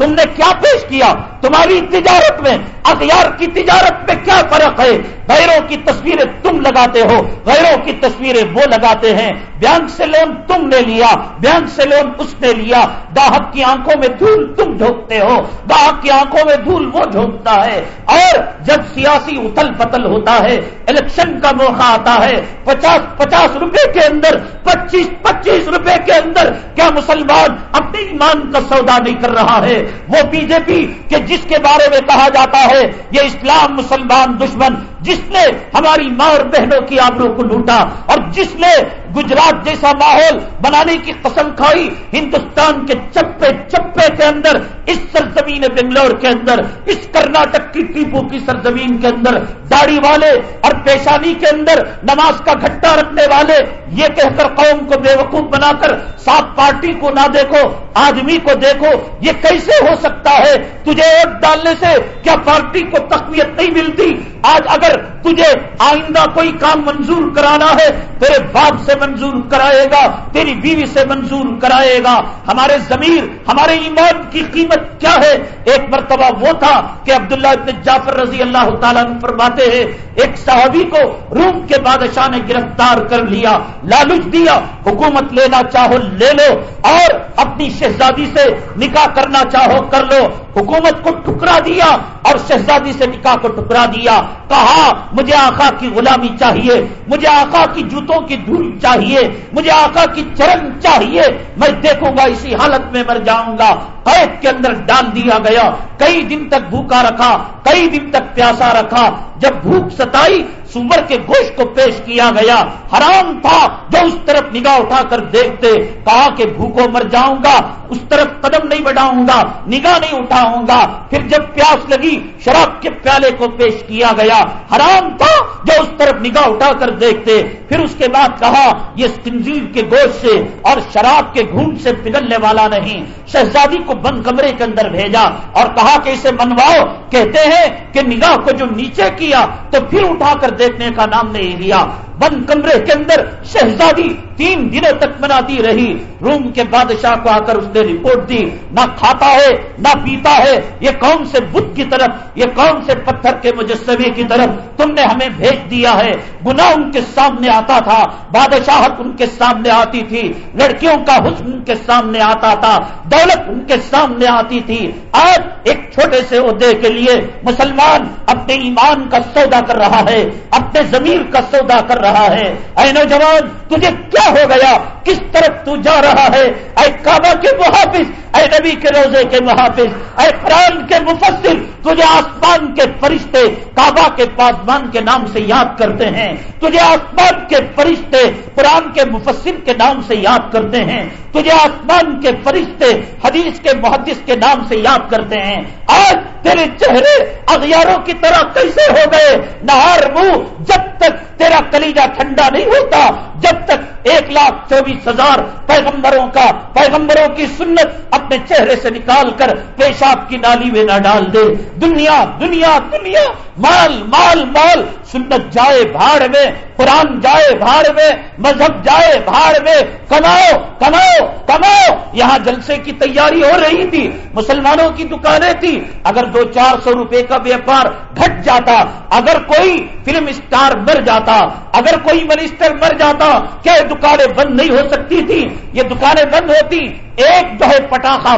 تم نے کیا پیش کیا تمہاری تجارت میں اخیار کی تجارت میں کیا فرق ہے غیروں کی تصویریں تم لگاتے ہو غیروں کی تصویریں وہ لگاتے ہیں بینک سے لون تم نے لیا بینک سے لون اس نے لیا گاہک کی آنکھوں میں دھول تم جھونکتے ہو گاہک کی آنکھوں میں دھول وہ جھونکتا ہے اور جب سیاسی اتل پتل ہوتا ہے الیکشن کا موقع آتا ہے پچاس پچاس روپے کے اندر پچیس پچیس روپے کے اندر کیا مسلمان اپنے ایمان کا سودا نہیں کر رہا ہے وہ بی جے پی کہ جس کے بارے میں کہا جاتا ہے یہ اسلام مسلمان دشمن جس نے ہماری ماں اور بہنوں کی آبروں کو لوٹا اور جس نے گجرات جیسا ماحول بنانے کی قسم کھائی، ہندوستان کے چپے چپے کے اندر، اس سرزمین بنگلور کے اندر، اس کرناٹک کی ٹیپو کی سرزمین کے اندر، داڑھی والے اور پیشانی کے اندر نماز کا گھٹا رکھنے والے، یہ کہہ کر قوم کو بے وقوف بنا کر سات پارٹی کو نہ دیکھو، آدمی کو دیکھو، یہ کیسے ہو سکتا ہے؟ تجھے ووٹ ڈالنے سے کیا پارٹی کو تقویت نہیں ملتی؟ آج اگر تجھے آئندہ کوئی کام منظور کرانا ہے، تیرے باپ سے منظور کرائے گا، تیری بیوی سے منظور کرائے گا۔ ہمارے ضمیر، ہمارے ایمان کی قیمت کیا ہے؟ ایک مرتبہ وہ تھا کہ عبداللہ ابن جعفر رضی اللہ تعالیٰ فرماتے ہیں، ایک صحابی کو روم کے بادشاہ نے گرفتار کر لیا، لالچ دیا، حکومت لینا چاہو لے لو اور اپنی شہزادی سے نکاح کرنا چاہو کر لو۔ حکومت کو ٹکرا دیا اور شہزادی سے نکاح کو ٹکرا دیا، کہا، مجھے آقا کی غلامی چاہیے، مجھے آقا کی جوتوں کی دھول چاہیے، مجھے آقا کی چرن چاہیے، میں دیکھوں گا، اسی حالت میں مر جاؤں گا۔ قید کے اندر ڈال دیا گیا، کئی دن تک بھوکا رکھا، کئی دن تک پیاسا رکھا۔ جب بھوک ستائی، سور کے گوشت کو پیش کیا گیا۔ حرام تھا، جو اس طرف نگاہ اٹھا کر دیکھتے، کہا کہ بھوکو مر جاؤں گا اس طرف قدم نہیں بڑھاؤں گا، نگاہ نہیں اٹھاؤں گا۔ پھر جب پیاس لگی، شراب کے پیالے کو پیش کیا گیا۔ حرام تھا جو اس طرف نگاہ اٹھا کر دیکھتے۔ پھر اس کے بعد کہا، یہ تنظیم کے گوشت سے اور شراب کے گھونٹ سے پگلنے والا نہیں۔ شہزادی کو بند کمرے کے اندر بھیجا اور کہا کہ اسے منواؤ۔ کہتے ہیں کہ نگاہ کو جو نیچے کیا، تو پھر اٹھا کر دیکھنے کا نام نہیں لیا۔ بند کمرے کے اندر شہزادی تین دنوں تک مناتی رہی۔ روم کے بادشاہ کو آ کر اس نے رپورٹ دی۔ نہ کھاتا ہے، نہ پیتا ہے۔ یہ کون سے بدھ کی طرف، یہ کون سے پتھر کے مجسمے کی طرف تم نے ہمیں بھیج دیا ہے۔ گناہ ان کے سامنے آتا تھا۔ بادشاہت ان کے سامنے آتی تھی۔ لڑکیوں کا حسن ان کے سامنے آتا تھا۔ دولت ان کے سامنے آتی تھی۔ آج ایک چھوٹے سے عہدے کے لیے مسلمان اپنے ایمان کا سودا کر رہا ہے، اپنے زمین کا سودا کر رہا ہے۔ اے نوجوان، تجھے کیا ہو گیا؟ کس طرف تو جا رہا ہے؟ اے کعبہ کے محافظ، اے نبی کے روزے کے محافظ، اے قرآن کے مفسر، تجھے آسمان کے فرشتے کعبہ کے پاسمان کے نام سے یاد کرتے ہیں۔ تجھے آسمان کے فرشتے قرآن کے مفسر کے نام سے یاد کرتے ہیں۔ تجھے آسمان کے فرشتے حدیث کے محدث کے نام سے یاد کرتے ہیں۔ آج تیرے چہرے اغیاروں کی طرح کیسے ہو گئے؟ نہار منہ، جب تک تیرا درجہ ٹھنڈا نہیں ہوتا جب تک ایک لاکھ چوبیس ہزار پیغمبروں کا پیغمبروں کی سنت اپنے چہرے سے نکال کر پیشاب کی نالی میں نہ ڈال دے۔ دنیا دنیا دنیا، مال مال مال سنت جائے بھاڑ میں، قرآن جائے بھاڑ میں، مذہب جائے بھاڑ میں، کماؤ کماؤ کماؤ۔ یہاں جلسے کی تیاری ہو رہی تھی، مسلمانوں کی دکانیں تھی اگر دو چار سو روپے کا ویپار گھٹ جاتا، اگر کوئی فلم اسٹار مر جاتا، اگر کوئی منسٹر مر جاتا، کیا دکانیں بند نہیں ہو سکتی تھی یہ دکانیں بند ہوتی۔ ایک جو ہے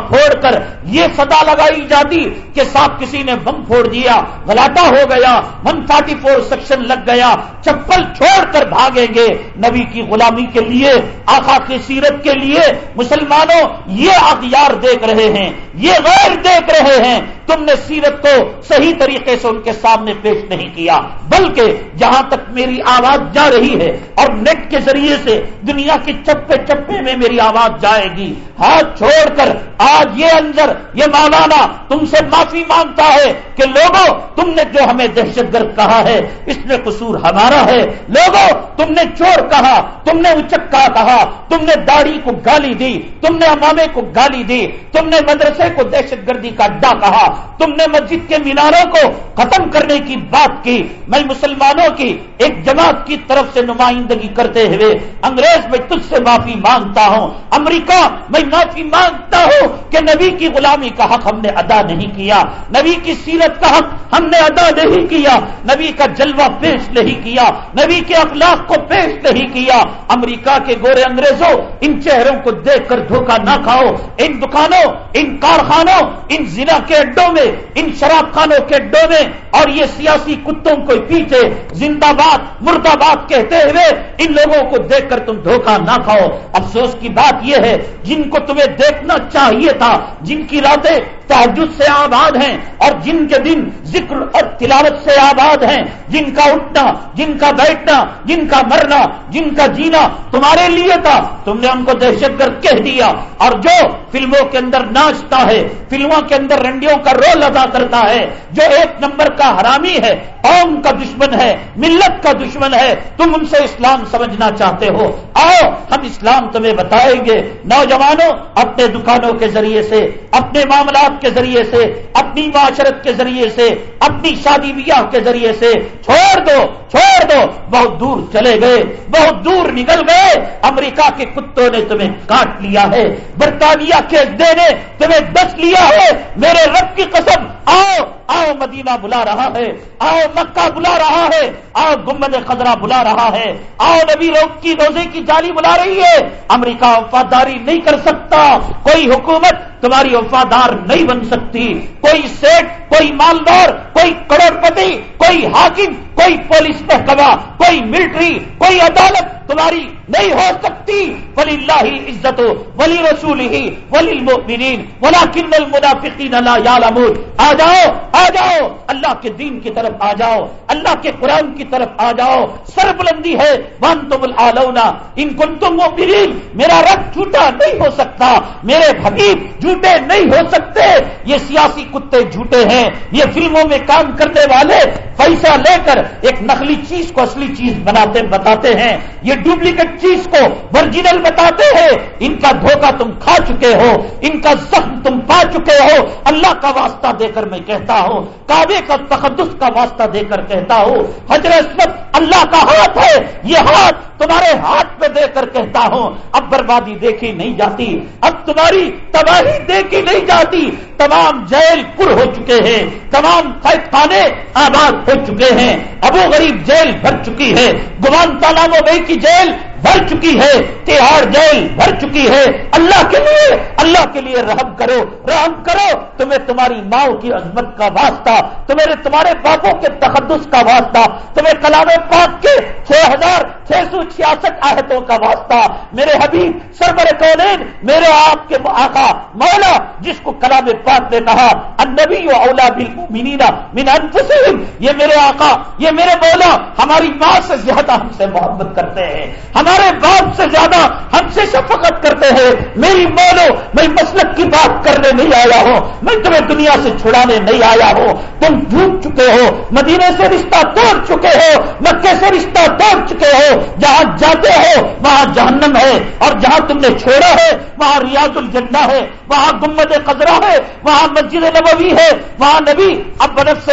پھوڑ کر یہ صدا لگائی جاتی کہ صاحب کسی نے بم پھوڑ دیا گلاٹا ہو گیا، ون فورٹی فور سیکشن لگ گیا، چپل چھوڑ کر بھاگیں گے۔ نبی کی غلامی کے لیے، آقا کی سیرت کے لیے مسلمانوں یہ اختیار دیکھ رہے ہیں، یہ غیر دیکھ رہے ہیں تم نے سیرت کو صحیح طریقے سے ان کے سامنے پیش نہیں کیا، بلکہ جہاں تک میری آواز جا رہی ہے اور نیٹ کے ذریعے سے دنیا کے چپے چپے میں میری آواز جائے گی، ہاتھ چھوڑ کر آج یہ انجر یہ مولانا تم سے معافی مانگتا ہے کہ لوگوں، تم نے جو ہمیں دہشت گرد کہا ہے، اس میں قصور ہمارا ہے۔ لوگوں، تم نے چور کہا، تم نے اچکا کہا، تم نے داڑھی کو گالی دی، تم نے امامے کو گالی دی، تم نے مدرسے کو دہشت گردی کا اڈا کہا۔ تم نے مسجد کے میناروں کو ختم کرنے کی بات کی۔ میں مسلمانوں کی ایک جماعت کی طرف سے نمائندگی کرتے ہوئے انگریز میں تجھ سے معافی مانگتا ہوں۔ امریکہ میں معافی مانگتا ہوں کہ نبی کی غلامی کا حق ہم نے ادا نہیں کیا۔ نبی کی سیرت کا حق ہم نے ادا نہیں کیا۔ نبی کا جلوہ پیش نہیں کیا۔ نبی کے اخلاق کو پیش نہیں کیا۔ امریکہ کے گورے انگریزوں، ان چہروں کو دیکھ کر دھوکہ نہ کھاؤ۔ ان دکانوں، ان کارخانوں، ان ضلع کے اڈوں میں، ان شراب خانوں کے اڈوں میں اور یہ سیاسی کتوں کو پیچھے، زندہ باد مرد آباد کہتے ہوئے ان لوگوں کو دیکھ کر تم دھوکہ نہ کھاؤ۔ افسوس کی بات یہ ہے، جن کو تمہیں دیکھنا چاہیے تھا، جن کی راتیں تحجد سے آباد ہیں اور جن کے دن ذکر اور تلاوت سے آباد ہیں۔ جن کا اٹھنا، جن کا بیٹھنا، جن کا مرنا، جن کا جینا تمہارے لیے تھا۔ تم نے ہم کو دہشت گرد کہہ دیا۔ اور جو فلموں کے اندر ناچتا ہے، فلموں کے اندر رنڈیوں کا رول ادا کرتا ہے، جو ایک نمبر کا حرامی ہے، قوم کا دشمن ہے، ملت کا دشمن ہے، تم ان سے اسلام سمجھنا چاہتے ہو۔ آؤ، ہم اسلام تمہیں بتائیں گے۔ نوجوانوں، اپنے دکانوں کے ذریعے سے، اپنے معاملات کے ذریعے سے، اپنی معاشرت کے ذریعے سے، اپنی شادی بیاہ کے ذریعے سے۔ چھوڑ دو چھوڑ دو، بہت دور چلے گئے، بہت دور نکل گئے۔ امریکہ کے کتوں نے تمہیں کاٹ لیا ہے، برطانیہ کے اڈے نے تمہیں دس لیا ہے۔ میرے رب کی کی قسم آؤ آؤ مدینہ بلا رہا ہے، آؤ مکہ بلا رہا ہے، آؤ گمبد خزرہ بلا رہا ہے۔ آؤ نبی روگ کی روزے کی جالی بلا رہی ہے۔ امریکہ وفاداری نہیں کر سکتا، کوئی حکومت تمہاری وفادار نہیں بن سکتی۔ کوئی سیٹ، کوئی مالدار، کوئی کروڑپتی، کوئی حاکم، کوئی پولیس محکمہ، کوئی ملٹری، کوئی عدالت تمہاری نہیں ہو سکتی۔ ولی اللہ عزت ہو ولی رسول ہی، ولی المؤمنین۔ ولا کن المنافقین لا یعلمون۔ آ جاؤ آ جاؤ، اللہ کے دین کی طرف آ جاؤ، اللہ کے قرآن کی طرف آ جاؤ سر بلندی ہے ون تم العلونا ان کن تم مؤمنین، میرا رب جھوٹا نہیں ہو سکتا، میرے حبیب جھوٹے نہیں ہو سکتے، یہ سیاسی کتے جھوٹے ہیں، یہ فلموں میں کام کرنے والے، پیسہ لے کر ایک نقلی چیز کو اصلی چیز بناتے بتاتے ہیں، یہ ڈپلیکیٹ چیز کو ورجنل بتاتے ہیں، ان کا دھوکہ تم کھا چکے ہو، ان کا زخم تم پا چکے ہو، اللہ کا واسطہ دے کر میں کہتا ہوں، کعبے کا تقدس کا واسطہ دے کر کہتا ہوں، حضرت اللہ کا ہاتھ ہے، یہ ہاتھ تمہارے ہاتھ پہ دے کر کہتا ہوں، اب بربادی دیکھی نہیں جاتی، اب تمہاری تباہی دیکھی نہیں جاتی، تمام جیل پر ہو چکے ہیں، تمام خانے آباد ہو چکے ہیں، ابو غریب جیل بھر چکی ہے، گمان تالابوں بھائی کی جیل بھر چکی ہے، تہاڑ جیل بھر چکی ہے۔ اللہ کے لیے، اللہ کے لیے رحم کرو رحم کرو۔ تمہیں تمہاری ماؤں کی عظمت کا واسطہ، تمہیں تمہارے باپوں کے تقدس کا واسطہ، تمہیں کلام پاک کے چھ ہزار چھ سو چھیاسٹھ آہتوں کا واسطہ۔ میرے حبیب سربر کولین میرے آپ کے آقا مولا، جس کو کلام پاک نے کہا، النبی و اولا بالمؤمنین من انفسهم یہ میرے آقا، یہ میرے مولا، ہماری ماں سے زیادہ ہم سے محبت کرتے ہیں۔ ہمارے ہمارے باپ سے زیادہ ہم سے شفقت کرتے ہیں۔ میری مولو، میں مسلک کی بات کرنے نہیں آیا ہوں۔ میں تمہیں دنیا سے چھڑانے نہیں آیا ہوں۔ تم ڈھونڈ چکے ہو، مدینے سے رشتہ توڑ چکے ہو، مکے سے رشتہ توڑ چکے ہو۔ جہاں جاتے ہو، وہاں جہنم ہے۔ اور جہاں تم نے چھوڑا ہے، وہاں ریاض الجنہ ہے۔ وہاں گمد قزرا ہے۔ وہاں مسجد نبوی ہے۔ وہاں نبی اب نفس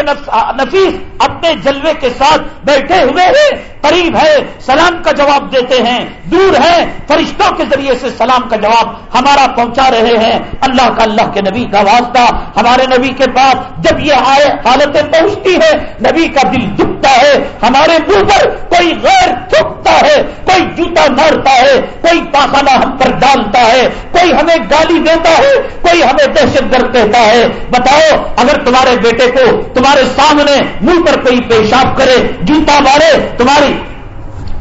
نفیس اپنے جلوے کے ساتھ بیٹھے ہوئے ہیں۔ قریب ہے۔ سلام کا جواب دیتے ہیں۔ دور ہے فرشتوں کے ذریعے سے سلام کا جواب ہمارا پہنچا رہے ہیں۔ اللہ کا اللہ کے نبی کا واسطہ ہمارے نبی کے پاس جب یہ آئے حالتیں پہنچتی ہے۔ نبی کا دل دکھتا ہے، ہمارے منہ پر کوئی غیر تھکتا ہے، کوئی جوتا مارتا ہے، کوئی پاخانہ ہم پر ڈالتا ہے، کوئی ہمیں گالی دیتا ہے، کوئی ہمیں دہشت گرد کہتا ہے۔ بتاؤ، اگر تمہارے بیٹے کو تمہارے سامنے منہ پر کوئی پیشاب کرے، جوتا مارے، تمہاری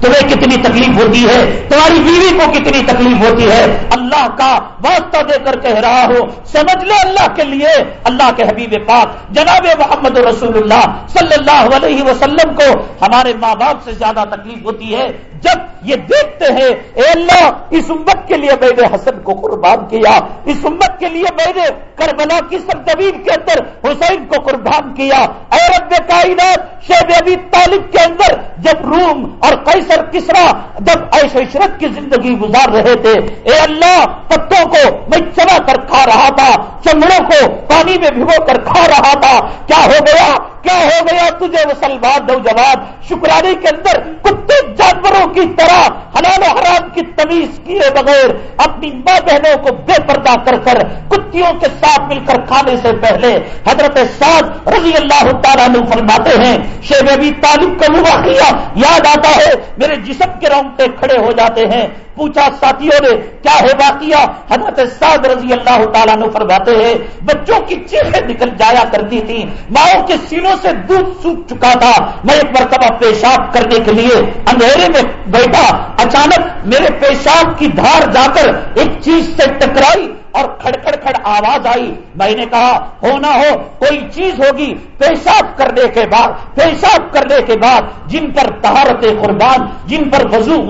تمہیں کتنی تکلیف ہوتی ہے؟ تمہاری بیوی کو کتنی تکلیف ہوتی ہے؟ اللہ کا واسطہ دے کر کہہ رہا ہو سمجھ لو اللہ کے لیے۔ اللہ کے حبیب پاک، جناب محمد رسول اللہ صلی اللہ علیہ وسلم کو ہمارے ماں باپ سے زیادہ تکلیف ہوتی ہے۔ جب یہ دیکھتے ہیں، اے اللہ، اس امت کے لیے میں نے حسن کو قربان کیا، اس امت کے لیے میں نے کربلا کی سرزمین کے اندر حسین کو قربان کیا۔ اے رب کائنات شیب ابی طالب کے اندر جب روم اور قیصر کسرا جب ایش عشرت کی زندگی گزار رہے تھے، اے اللہ، پتوں کو میں چبا کر کھا رہا تھا، چمڑوں کو پانی میں بھگو کر کھا رہا تھا، کیا ہو گیا؟ کیا ہو گیا تجھے مسلمان نوجوان شکرانے کے اندر کتے جانوروں کی طرح حلال و حرام کی تمیز کیے بغیر اپنی ماں بہنوں کو بے پردہ کر کر کتوں کے ساتھ مل کر کھانے سے پہلے حضرت سعد رضی اللہ تعالیٰ نے فرماتے ہیں شیب ابھی تعلق کا واقعہ یاد آتا ہے، میرے جسم کے رونگٹے کھڑے ہو جاتے ہیں۔ پوچھا ساتھیوں نے کیا ہے واقعہ حضرت سعد رضی اللہ تعالیٰ نے فرماتے ہیں، بچوں کی چیخیں نکل جایا کرتی تھی ماؤں کے سینوں سے دودھ سوکھ چکا تھا۔ میں ایک مرتبہ پیشاب کرنے کے لیے اندھیرے میں بیٹھا، اچانک میرے پیشاب کی دھار جا کر ایک چیز سے ٹکرائی۔ اور کھڑ کھڑ کھڑ آواز آئی۔ میں نے کہا، ہو نہ ہو، کوئی چیز ہوگی۔ پیشاب کرنے کے بعد، پیشاب کرنے کے بعد جن پر تہارت قربان، جن پر وضو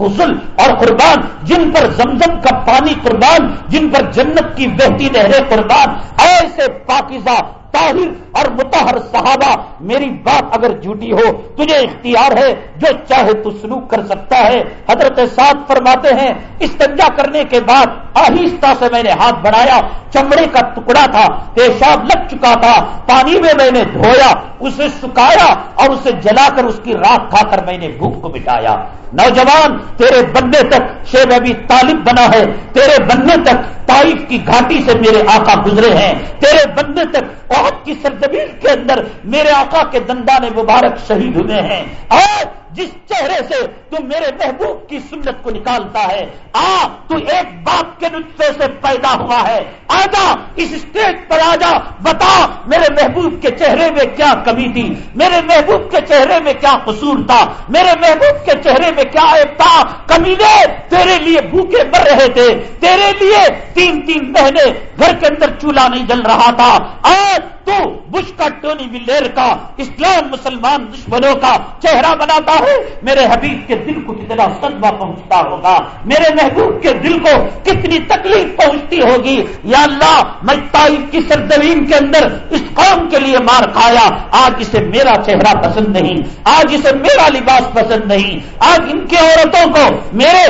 غسل اور قربان، جن پر زمزم کا پانی قربان، جن پر جنت کی بہتی نہریں قربان، ایسے پاکیزہ طاہر اور متحر صحابہ، میری بات اگر جھوٹی ہو، تجھے اختیار ہے جو چاہے تو سلوک کر سکتا ہے۔ حضرت ساتھ فرماتے ہیں، استنجا کرنے کے بعد آہستہ سے میں نے ہاتھ بڑھایا، چمڑے کا ٹکڑا تھا، پیشاب لگ چکا تھا، پانی میں میں نے دھویا، اسے سکایا اور اسے جلا کر اس کی راک کھا کر میں نے بھوک کو مٹایا۔ نوجوان، تیرے بننے تک شیب ابھی طالب بنا ہے، تیرے بننے تک تائف کی گھاٹی سے میرے آقا گزرے ہیں۔ تیرے بننے تک عہد کی سرزمین کے اندر میرے آقا کے دندان مبارک شہید ہوئے ہیں۔ اور جس چہرے سے تو میرے محبوب کی سنت کو نکالتا ہے۔ آ، تو ایک باپ کے نطفے سے پیدا ہوا ہے۔ آجا اس اسٹیج پر آجا بتا، میرے محبوب کے چہرے میں کیا کمی تھی؟ میرے محبوب کے چہرے میں کیا قصور تھا؟ میرے محبوب کے چہرے میں کیا ایک تھا؟ کمی نے تیرے لیے بھوکے مر رہے تھے۔ تیرے لیے تین تین مہینے گھر کے اندر چولہا نہیں جل رہا تھا۔ آج تو بش کا ٹونی ولیر کا، اسلام مسلمان دشمنوں کا چہرہ بناتا ہے، میرے حبیب کے دل کو کتنا صدمہ پہنچتا ہوگا، میرے محبوب کے دل کو کتنی تکلیف پہنچتی ہوگی، یا اللہ، میں تائف کی سرزمین کے اندر اس قوم کے لیے مار کھایا، آج اسے میرا چہرہ پسند نہیں، آج اسے میرا لباس پسند نہیں، آج ان کی عورتوں کو، میرے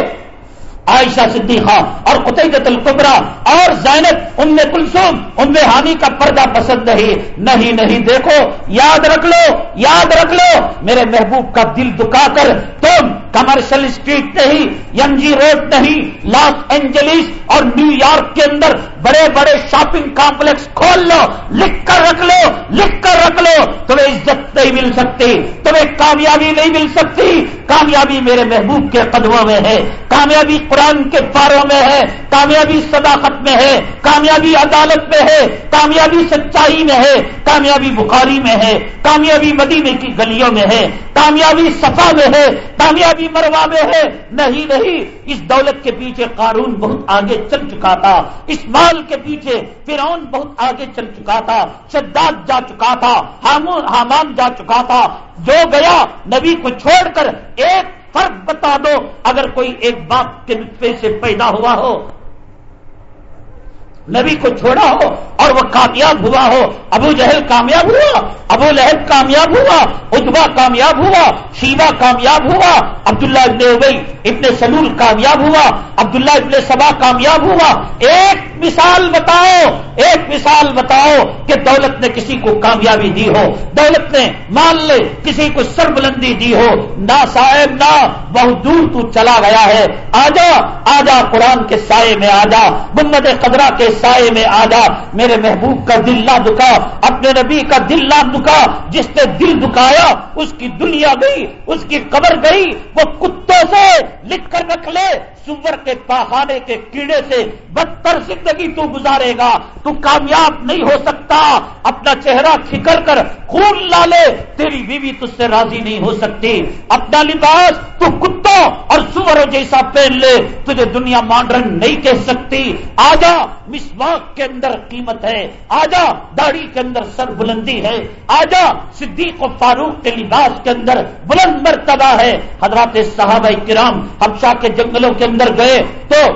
عائشہ صدیقہ اور قطعت القبرا اور زینب ان میں کلسوم ان میں ہانی کا پردہ پسند نہیں نہیں نہیں، دیکھو، یاد رکھ لو، یاد رکھ لو، میرے محبوب کا دل دکا کر تم کمرشل اسٹریٹ نہیں یم جی روڈ نہیں، لاس اینجلس اور نیو یارک کے اندر بڑے بڑے شاپنگ کمپلیکس کھول لو، لکھ کر رکھ لو، لکھ کر رکھ لو، تمہیں عزت نہیں مل سکتی، تمہیں کامیابی نہیں مل سکتی۔ کامیابی میرے محبوب کے قدموں میں ہے، کامیابی قرآن کے پاروں میں ہے، کامیابی صداقت میں ہے، کامیابی عدالت میں ہے، کامیابی سچائی میں ہے، کامیابی بخاری میں ہے، کامیابی مدینے کی گلیوں میں ہے، کامیابی صفا میں ہے، کامیابی مروا میں ہے۔ نہیں نہیں، اس دولت کے پیچھے قارون بہت آگے چل چکا تھا۔ اس مال کے پیچھے فرعون بہت آگے چل چکا تھا۔ شداد جا چکا تھا حامان جا چکا تھا۔ جو گیا، نبی کو چھوڑ کر ایک فرق بتا دو۔ اگر کوئی ایک باپ کے نطفے سے پیدا ہوا ہو نبی کو چھوڑا ہو اور وہ کامیاب ہوا ہو۔ ابو جہل کامیاب ہوا، ابو لہب کامیاب ہوا ادبا کامیاب ہوا شیوا کامیاب ہوا، عبداللہ ابن ابئی ابن سلول کامیاب ہوا، عبداللہ ابن سبا کامیاب ہوا۔ ایک مثال بتاؤ، ایک مثال بتاؤ کہ دولت نے کسی کو کامیابی دی ہو۔ دولت نے مان لے، کسی کو سر بلندی دی ہو۔ نہ صاحب، نہ، بہت دور تو چلا گیا ہے۔ آجا آجا قرآن کے سائے میں آجا محمد قدرہ کے سائے میں آجا میرے محبوب کا دل نہ دکھا اپنے نبی کا دل نہ دکھا جس نے دل دکھایا اس کی دنیا گئی، اس کی قبر گئی، وہ کتوں سے لکھ کر رکھ لے سور کے پاخانے کے کیڑے سے بدتر زندگی تو گزارے گا، تو کامیاب نہیں ہو سکتا، اپنا چہرہ کھکر کر خون لا لے، تیری بیوی تج سے راضی نہیں ہو سکتی، اپنا لباس تو کتوں اور سور جیسا پہن لے، تجھے دنیا ماڈرن نہیں کہہ سکتی۔ آجا، مسواک کے اندر قیمت ہے۔ آجا، داڑھی کے اندر سر بلندی ہے۔ آجا، صدیق و فاروق کے لباس کے اندر بلند مرتبہ ہے۔ حضرات صحابہ کرام ہمشا کے جنگلوں کے اندر گئے تو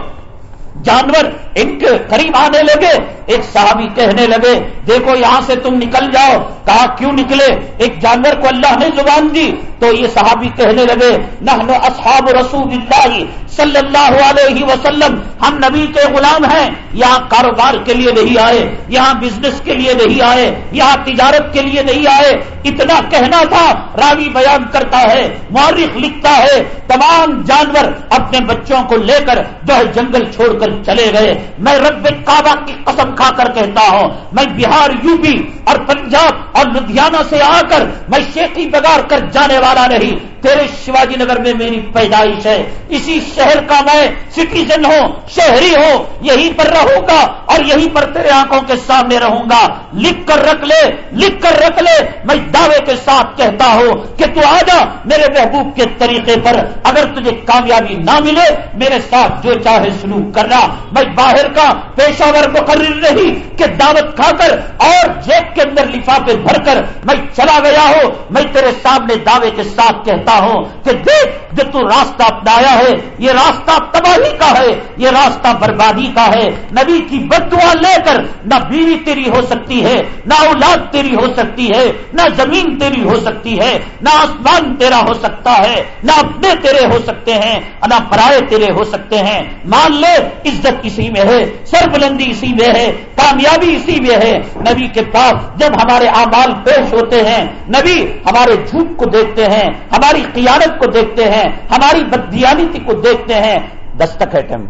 جانور ان کے قریب آنے لگے، ایک صحابی کہنے لگے، دیکھو یہاں سے تم نکل جاؤ۔ کہا، کیوں نکلے؟ ایک جانور کو اللہ نے زبان دی۔ تو یہ صحابی کہنے لگے نہ اصحاب رسول اللہ صلی اللہ علیہ وسلم، ہم نبی کے غلام ہیں۔ یہاں کاروبار کے لیے نہیں آئے، یہاں بزنس کے لیے نہیں آئے، یہاں تجارت کے لیے نہیں آئے۔ اتنا کہنا تھا، راوی بیان کرتا ہے، مورخ لکھتا ہے، تمام جانور اپنے بچوں کو لے کر جو ہے جنگل چھوڑ کر چلے گئے۔ میں رب کعبہ کی قسم کھا کر کہتا ہوں، میں بہار یو پی اور پنجاب اور لدھیانہ سے آ کر میں شیخی بگاڑ کر جانے والا نہیں۔ تیرے شیواجی نگر میں میری پیدائش ہے۔ اسی شہر کا میں سٹیزن ہوں، شہری ہوں، یہیں پر رہوں گا اور یہیں پر تیرے آنکھوں کے سامنے رہوں گا۔ لکھ کر رکھ لے، لکھ کر رکھ لے۔ میں دعوے کے ساتھ کہتا ہوں کہ تو آ جا میرے محبوب کے طریقے پر۔ اگر تجھے کامیابی نہ ملے، میرے ساتھ جو چاہے سلوک کرنا۔ میں باہر کا پیشہ ور مقرر نہیں کہ دعوت کھا کر اور جیب کے اندر لفافے بھر کر میں چلا گیا ہوں۔ میں تیرے سامنے دعوے کے ساتھ کہتا ہوں کہ دیکھ، جو تو راستہ اپنایا ہے، یہ راستہ تباہی کا ہے، یہ راستہ بربادی کا ہے۔ نبی کی بدعا لے کر نہ بیوی تیری ہو سکتی ہے، نہ اولاد تیری ہو سکتی ہے، نہ زمین تیری ہو سکتی ہے، نہ آسمان تیرا ہو سکتا ہے، نہ اپنے تیرے ہو سکتے ہیں، نہ پرائے تیرے ہو سکتے ہیں۔ مان لے، عزت اسی میں ہے سر بلندی اسی میں ہے، کامیابی اسی میں ہے۔ نبی کے پاس جب ہمارے اعمال پیش ہوتے ہیں، نبی ہمارے جھوٹ کو دیکھتے ہیں، ہماری ہماری قیادت کو دیکھتے ہیں، ہماری بدیانتی کو دیکھتے ہیں۔ دستک ہے ٹم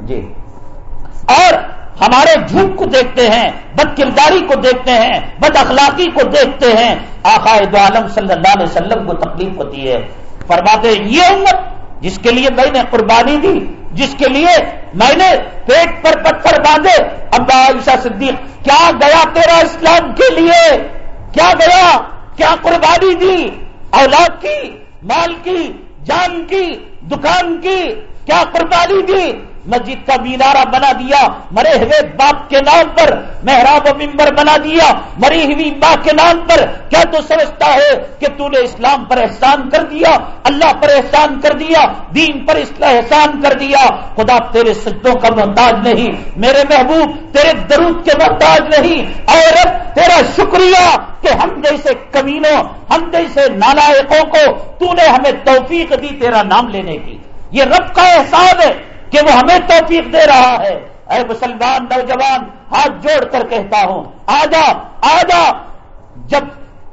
جی۔ اور ہمارے جھوٹ کو دیکھتے ہیں، بد کرداری کو دیکھتے ہیں، بد اخلاقی کو دیکھتے ہیں۔ آقا دو عالم صلی اللہ علیہ وسلم کو تکلیف ہوتی ہے۔ فرماتے یہ امت جس کے لیے میں نے قربانی دی، جس کے لیے میں نے پیٹ پر پتھر باندھے، ابا عیسا صدیق، کیا گیا تیرا اسلام کے لیے؟ کیا گیا؟ کیا قربانی دی؟ اولاد کی؟ مال کی جان کی دکان کی کیا قربانی دی مسجد کا مینارہ بنا دیا، مرے ہوئے باپ کے نام پر محراب و ممبر بنا دیا، مری ہوئی ماں کے نام پر، کیا تو سمجھتا ہے کہ تو نے اسلام پر احسان کر دیا؟ اللہ پر احسان کر دیا، دین پر احسان کر دیا؟ خدا تیرے سجدوں کا محتاج نہیں، میرے محبوب تیرے درود کے محتاج نہیں اور تیرا شکریہ کہ ہم جیسے کمینوں، ہم جیسے نالائقوں کو تو نے ہمیں توفیق دی تیرا نام لینے کی۔ یہ رب کا احسان ہے۔ کہ وہ ہمیں توفیق دے رہا ہے۔ اے مسلمان نوجوان، ہاتھ جوڑ کر کہتا ہوں آجا آجا جب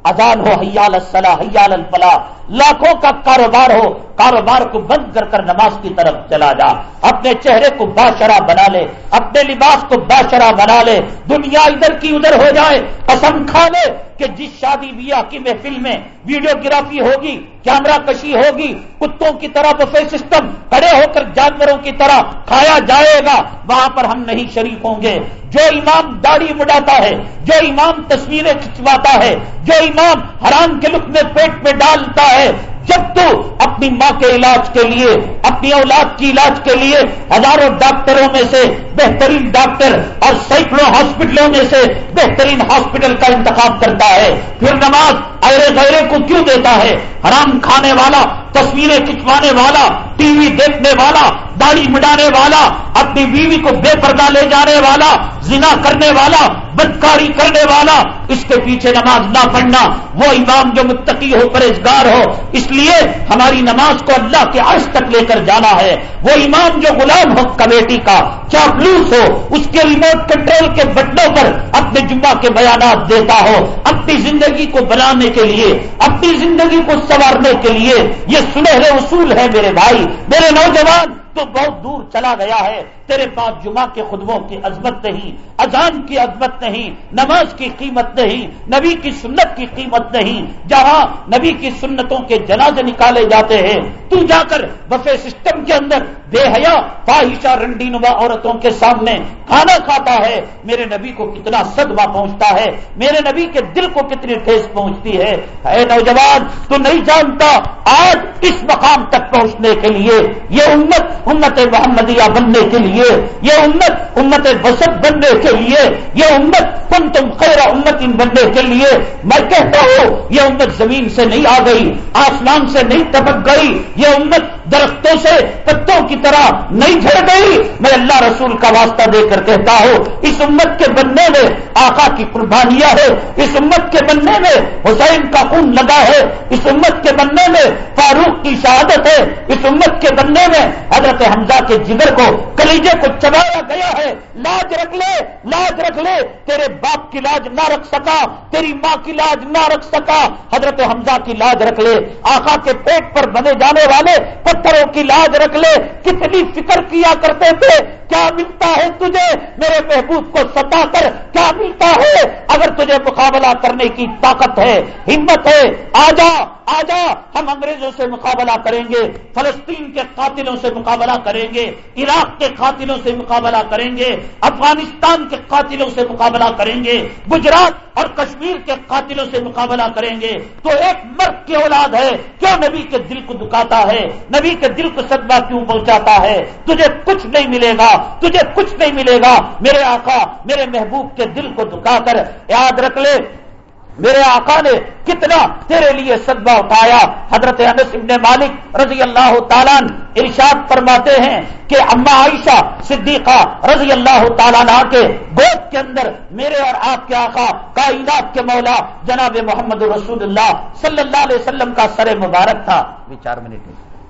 اذان ہو، حیال الصلاح، حیال الفلاح لاکھوں کا کاروبار ہو، کاروبار کو بند کر کر نماز کی طرف چلا جا۔ اپنے چہرے کو باشرا بنا لے، اپنے لباس کو باشرا بنا لے۔ دنیا ادھر کی ادھر ہو جائے۔ قسم کھا لے کہ جس شادی بیاہ کی محفل میں ویڈیوگرافی ہوگی، کیمرہ کشی ہوگی، کتوں کی طرح بفے سسٹم، کھڑے ہو کر جانوروں کی طرح کھایا جائے گا، وہاں پر ہم نہیں شریک ہوں گے۔ جو امام داڑھی مڈاتا ہے، جو امام تصویریں کھنچواتا ہے، جو امام حرام کے لک میں پیٹ میں ڈالتا ہے جب تو اپنی ماں کے علاج کے لیے، اپنی اولاد کی علاج کے لیے ہزاروں ڈاکٹروں میں سے بہترین ڈاکٹر اور سینکڑوں ہاسپٹلوں میں سے بہترین ہاسپٹل کا انتخاب کرتا ہے۔ پھر نماز ایرے غیرے کو کیوں دیتا ہے؟ حرام کھانے والا، تصویریں کھنچوانے والا ٹی وی دیکھنے والا، داڑھی مڈانے والا، اپنی بیوی کو بے پردہ لے جانے والا، زنا کرنے والا، بدکاری کرنے والا، اس کے پیچھے نماز نہ پڑھنا، وہ امام جو متقی ہو پرہزگار ہو، اس لیے ہماری نماز کو اللہ کے عرض تک لے کر جانا ہے۔ وہ امام جو غلام ہو، کمیٹی کا، چاپلوس ہو، اس کے ریموٹ کنٹرول کے بٹنوں پر اپنے جمعہ کے بیانات دیتا ہو، اپنی زندگی کو بنانے کے لیے، اپنی زندگی کو سنوارنے کے لیے۔ یہ سنہرے اصول ہے میرے بھائی۔ میرے نوجوان تو بہت دور چلا گیا ہے تیرے پاس جمعہ کے خطبوں کی عظمت نہیں، اذان کی عظمت نہیں، نماز کی قیمت نہیں، نبی کی سنت کی قیمت نہیں۔ جہاں نبی کی سنتوں کے جنازے نکالے جاتے ہیں، تو جا کر بفے سسٹم کے اندر بے حیا، فاحشہ رنڈی نما عورتوں کے سامنے کھانا کھاتا ہے۔ میرے نبی کو کتنا صدمہ پہنچتا ہے، میرے نبی کے دل کو کتنی ٹھیس پہنچتی ہے۔ اے نوجوان، تو نہیں جانتا آج اس مقام تک پہنچنے کے لیے، یہ امت امت محمدیہ بننے کے لیے۔ یہ امت امت وسط بننے کے لیے، یہ امت تم تم خیر امت بننے کے لیے۔ میں کہتا ہوں، یہ امت زمین سے نہیں آ گئی، آسمان سے نہیں ٹپک گئی۔ یہ امت درختوں سے پتوں کی طرح نہیں جھڑ گئی۔ میں اللہ رسول کا واسطہ دے کر کہتا ہوں، اس امت کے بننے میں آقا کی قربانیاں ہے اس امت کے بننے میں حسین کا خون لگا ہے۔ اس امت کے بننے میں فاروق کی شہادت ہے۔ اس امت کے بننے میں حضرت حمزہ کے جگر کو کلی کلیجے کو چبایا گیا ہے۔ لاج رکھ لے، لاج رکھ لے۔ تیرے باپ کی لاج نہ رکھ سکا، تیری ماں کی لاج نہ رکھ سکا۔ حضرت حمزہ کی لاج رکھ لے۔ آقا کے پیٹ پر بنے جانے والے پتھروں کی لاج رکھ لے۔ کتنی فکر کیا کرتے تھے؟ کیا ملتا ہے تجھے؟ میرے محبوب کو ستا کر کیا ملتا ہے؟ اگر تجھے مقابلہ کرنے کی طاقت ہے، ہمت ہے آجا آجا ہم انگریزوں سے مقابلہ کریں گے، فلسطین کے قاتلوں سے مقابلہ کریں گے، عراق کے قاتلوں سے مقابلہ کریں گے، افغانستان کے قاتلوں سے مقابلہ کریں گے، گجرات اور کشمیر کے قاتلوں سے مقابلہ کریں گے۔ تو ایک مرد کی اولاد ہے، کیوں نبی کے دل کو دکاتا ہے؟ نبی کے دل کو صدمہ کیوں پہنچاتا ہے؟ تجھے کچھ نہیں ملے گا، تجھے کچھ نہیں ملے گا۔ میرے آقا، میرے محبوب کے دل کو دکا کر یاد رکھ لے۔ میرے آقا نے کتنا تیرے لیے صدمہ اٹھایا؟ حضرت انس ابن مالک رضی اللہ تعالیٰ ارشاد فرماتے ہیں کہ اما عائشہ صدیقہ رضی اللہ تعالیٰ کے گود کے اندر میرے اور آپ کے آقا کائنات کے مولا جناب محمد رسول اللہ صلی اللہ علیہ وسلم کا سر مبارک تھا۔ چار منٹ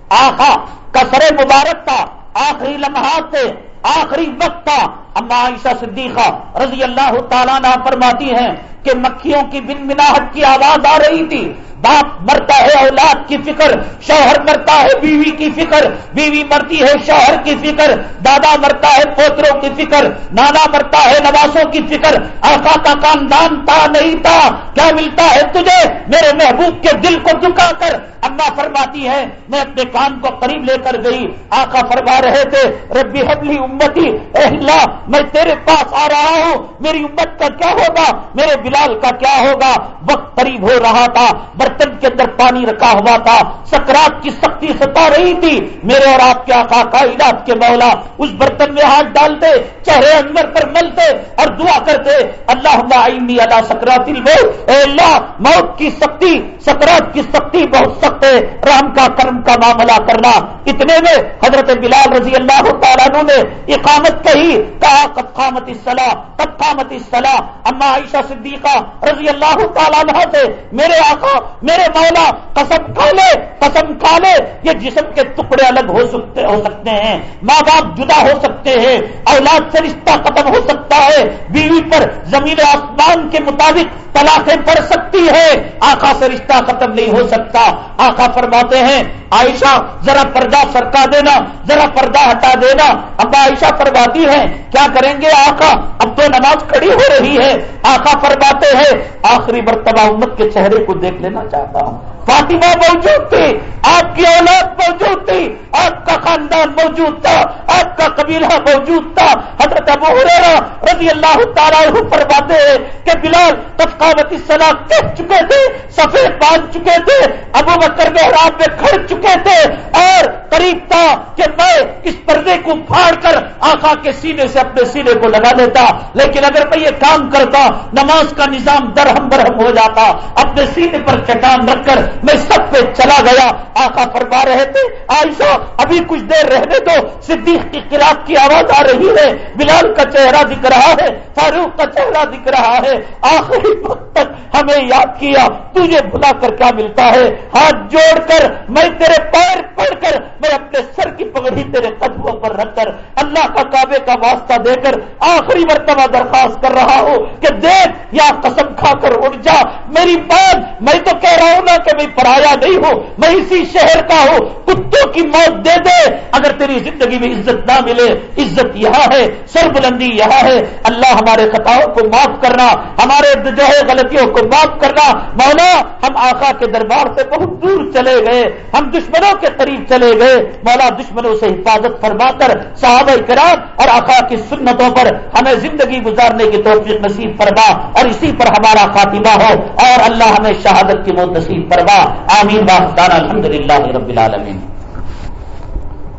آقا کا سر مبارک تھا۔ آخری لمحات تھے آخری وقت تھا۔ اما عائشہ صدیقہ رضی اللہ تعالیٰ فرماتی ہیں کہ مکھیوں کی بن مناہٹ کی آواز آ رہی تھی۔ باپ مرتا ہے اولاد کی فکر، شوہر مرتا ہے بیوی کی فکر۔ بیوی مرتی ہے شوہر کی فکر، دادا مرتا ہے پوتروں کی فکر۔ نانا مرتا ہے نوازوں کی فکر۔ آقا کا خاندان تھا نہیں تھا کیا ملتا ہے تجھے؟ میرے محبوب کے دل کو دکا کر۔ اما فرماتی ہے میں اپنے کان کو قریب لے کر گئی۔ آقا فرما رہے تھے، ربی حبلی امتی، اے اللہ میں تیرے پاس آ رہا ہوں، میری امت کا کیا ہوگا؟ میرے بلال کا کیا ہوگا؟ وقت قریب ہو رہا تھا، برتن کے اندر پانی رکھا ہوا تھا، سکرات کی سختی ستا رہی تھی۔ میرے اور آپ کے آقا کائنات کے مولا، اس برتن میں ہاتھ ڈالتے چہرے اندر پر ملتے اور دعا کرتے اللہ اللہ سکرات اے اللہ، موت کی سختی، سکرات کی سختی بہت سخت ہے۔ رام کا، کرم کا معاملہ کرنا۔ اتنے میں حضرت بلال رضی اللہ تعالیٰ نے اقامت کہی، کہا قد قامت الصلاح قد قامت الصلاح اما عائشہ صدیقہ رضی اللہ تعالیٰ عنہ سے، میرے آقا، میرے مولا، قسم کھا لے، قسم کھا لے، یہ جسم کے ٹکڑے الگ ہو سکتے ہو سکتے ہیں۔ ماں باپ جدا ہو سکتے ہیں، اولاد سے رشتہ ختم ہو سکتا ہے۔ بیوی پر زمین آسمان کے مطابق طلاقیں پڑ سکتی ہے آقا سے رشتہ ختم نہیں ہو سکتا۔ آقا فرماتے ہیں، عائشہ، ذرا پردہ سرکا دینا، ذرا پردہ ہٹا دینا۔ اب عائشہ فرماتی ہے کیا کریں گے آقا؟ اب تو نماز کھڑی ہو رہی ہے۔ آقا فرماتے ہیں، آخری مرتبہ امت کے چہرے کو دیکھ لینا چاہتا ہوں۔ فاطمہ موجود تھی، آپ کی اولاد موجود تھی، آپ کا خاندان موجود تھا، آپ کا قبیلہ موجود تھا۔ حضرت ابو حریرہ رضی اللہ تعالیٰ فرماتے ہیں کہ بلال تفقاوتی صلاح کہہ چکے تھے سفید باندھ چکے تھے، ابو بکر محراب میں کھڑ چکے تھے اور قریب تھا کہ میں اس پردے کو پھاڑ کر آخا کے سینے سے اپنے سینے کو لگا دیتا لیکن اگر میں یہ کام کرتا، نماز کا نظام درہم برہم ہو جاتا، اپنے سینے پر چٹان رکھ کر میں سب پہ چلا گیا۔ آقا فرما رہے تھے، عائشہ، ابھی کچھ دیر رہنے دو، صدیق کی قرآن کی آواز آ رہی ہے۔ بلال کا چہرہ دکھ رہا ہے، فاروق کا چہرہ دکھ رہا ہے۔ آخری وقت تک ہمیں یاد کیا، تجھے بلا کر کیا ملتا ہے؟ ہاتھ جوڑ کر میں تیرے پیر پڑھ کر میں اپنے سر کی پگڑی تیرے قدموں پر رکھ کر اللہ کا کعبے کا واسطہ دے کر آخری مرتبہ درخواست کر رہا ہوں کہ دیکھ یا قسم کھا کر اٹھ جا۔ میری بات، میں تو کہہ رہا ہوں نا کہ میں پرایا نہیں ہوں، میں اسی شہر کا ہوں۔ کتوں کی موت دے دے۔ اگر تیری زندگی میں عزت نہ ملے، عزت یہاں ہے سر بلندی یہاں ہے۔ اللہ ہمارے خطاؤں کو معاف کرنا، ہمارے جو ہے غلطیوں کو معاف کرنا۔ مولا ہم آقا کے دربار سے بہت دور چلے گئے، ہم دشمنوں کے قریب چلے گئے۔ مولا دشمنوں سے حفاظت فرما کر صحابہ کرام اور آقا کی سنتوں پر ہمیں زندگی گزارنے کی توفیق نصیب فرما اور اسی پر ہمارا خاتمہ ہو اور اللہ ہمیں شہادت کی وہ نصیب فرما۔ آمین۔ باخان الحمد للہ رب العالمین۔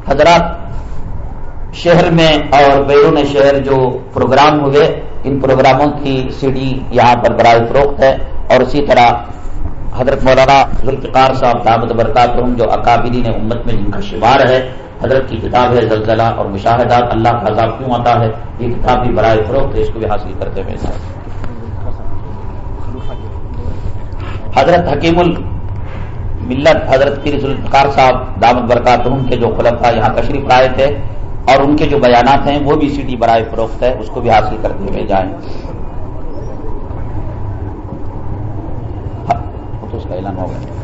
حضرات، شہر میں اور بیرون شہر جو پروگرام ہوئے، ان پروگراموں کی سی ڈی یہاں پر برائے فروخت ہے اور اسی طرح حضرت مولانا ذوالفقار صاحب دامد برکات جو اکابری نے امت میں جن کا شمار ہے، حضرت کی کتاب ہے زلزلہ اور مشاہدات، اللہ کا عذاب کیوں آتا ہے؟ یہ کتاب بھی برائے فروخت ہے اس کو بھی حاصل کرتے ہوئے حضرت حکیم الملت، حضرت پیر ذوالفقار صاحب دامد برکات کے جو خلفا یہاں تشریف لائے تھے اور ان کے جو بیانات ہیں، وہ بھی سی ڈی برائے فروخت ہے اس کو بھی حاصل کرتے ہوئے جائیں ہاں، تو اس کا اعلان ہو گیا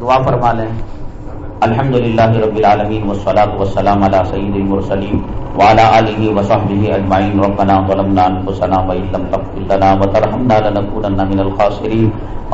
دعا فرما لیں الحمد للہ رب العالمین وسلاۃ وسلام علی سعید المرسلیم وعلى آله وصحبه أجمعين ربنا ظلمنا أنفسنا وإن لم تغفر لنا وترحمنا لنكونن من الخاسرين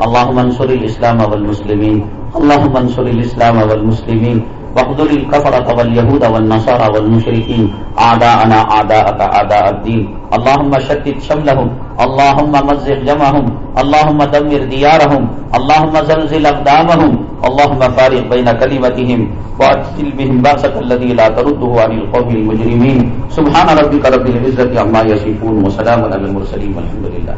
اللهم انصر الإسلام والمسلمين اللهم انصر الإسلام والمسلمين واخذل الكفرة واليهود والنصارى والمشركين. أعداءنا أعداءك أعداء الدين. اللهم شتت شملهم. اللهم مزق جمعهم. اللهم دمر ديارهم. اللهم زلزل أقدامهم. اللهم فارق بين كلمتهم وأدخل بهم بأسك الذي لا ترده عن القوم المجرمين. سبحان ربك رب العزة عما يصفون وسلام على المرسلين والحمد لله.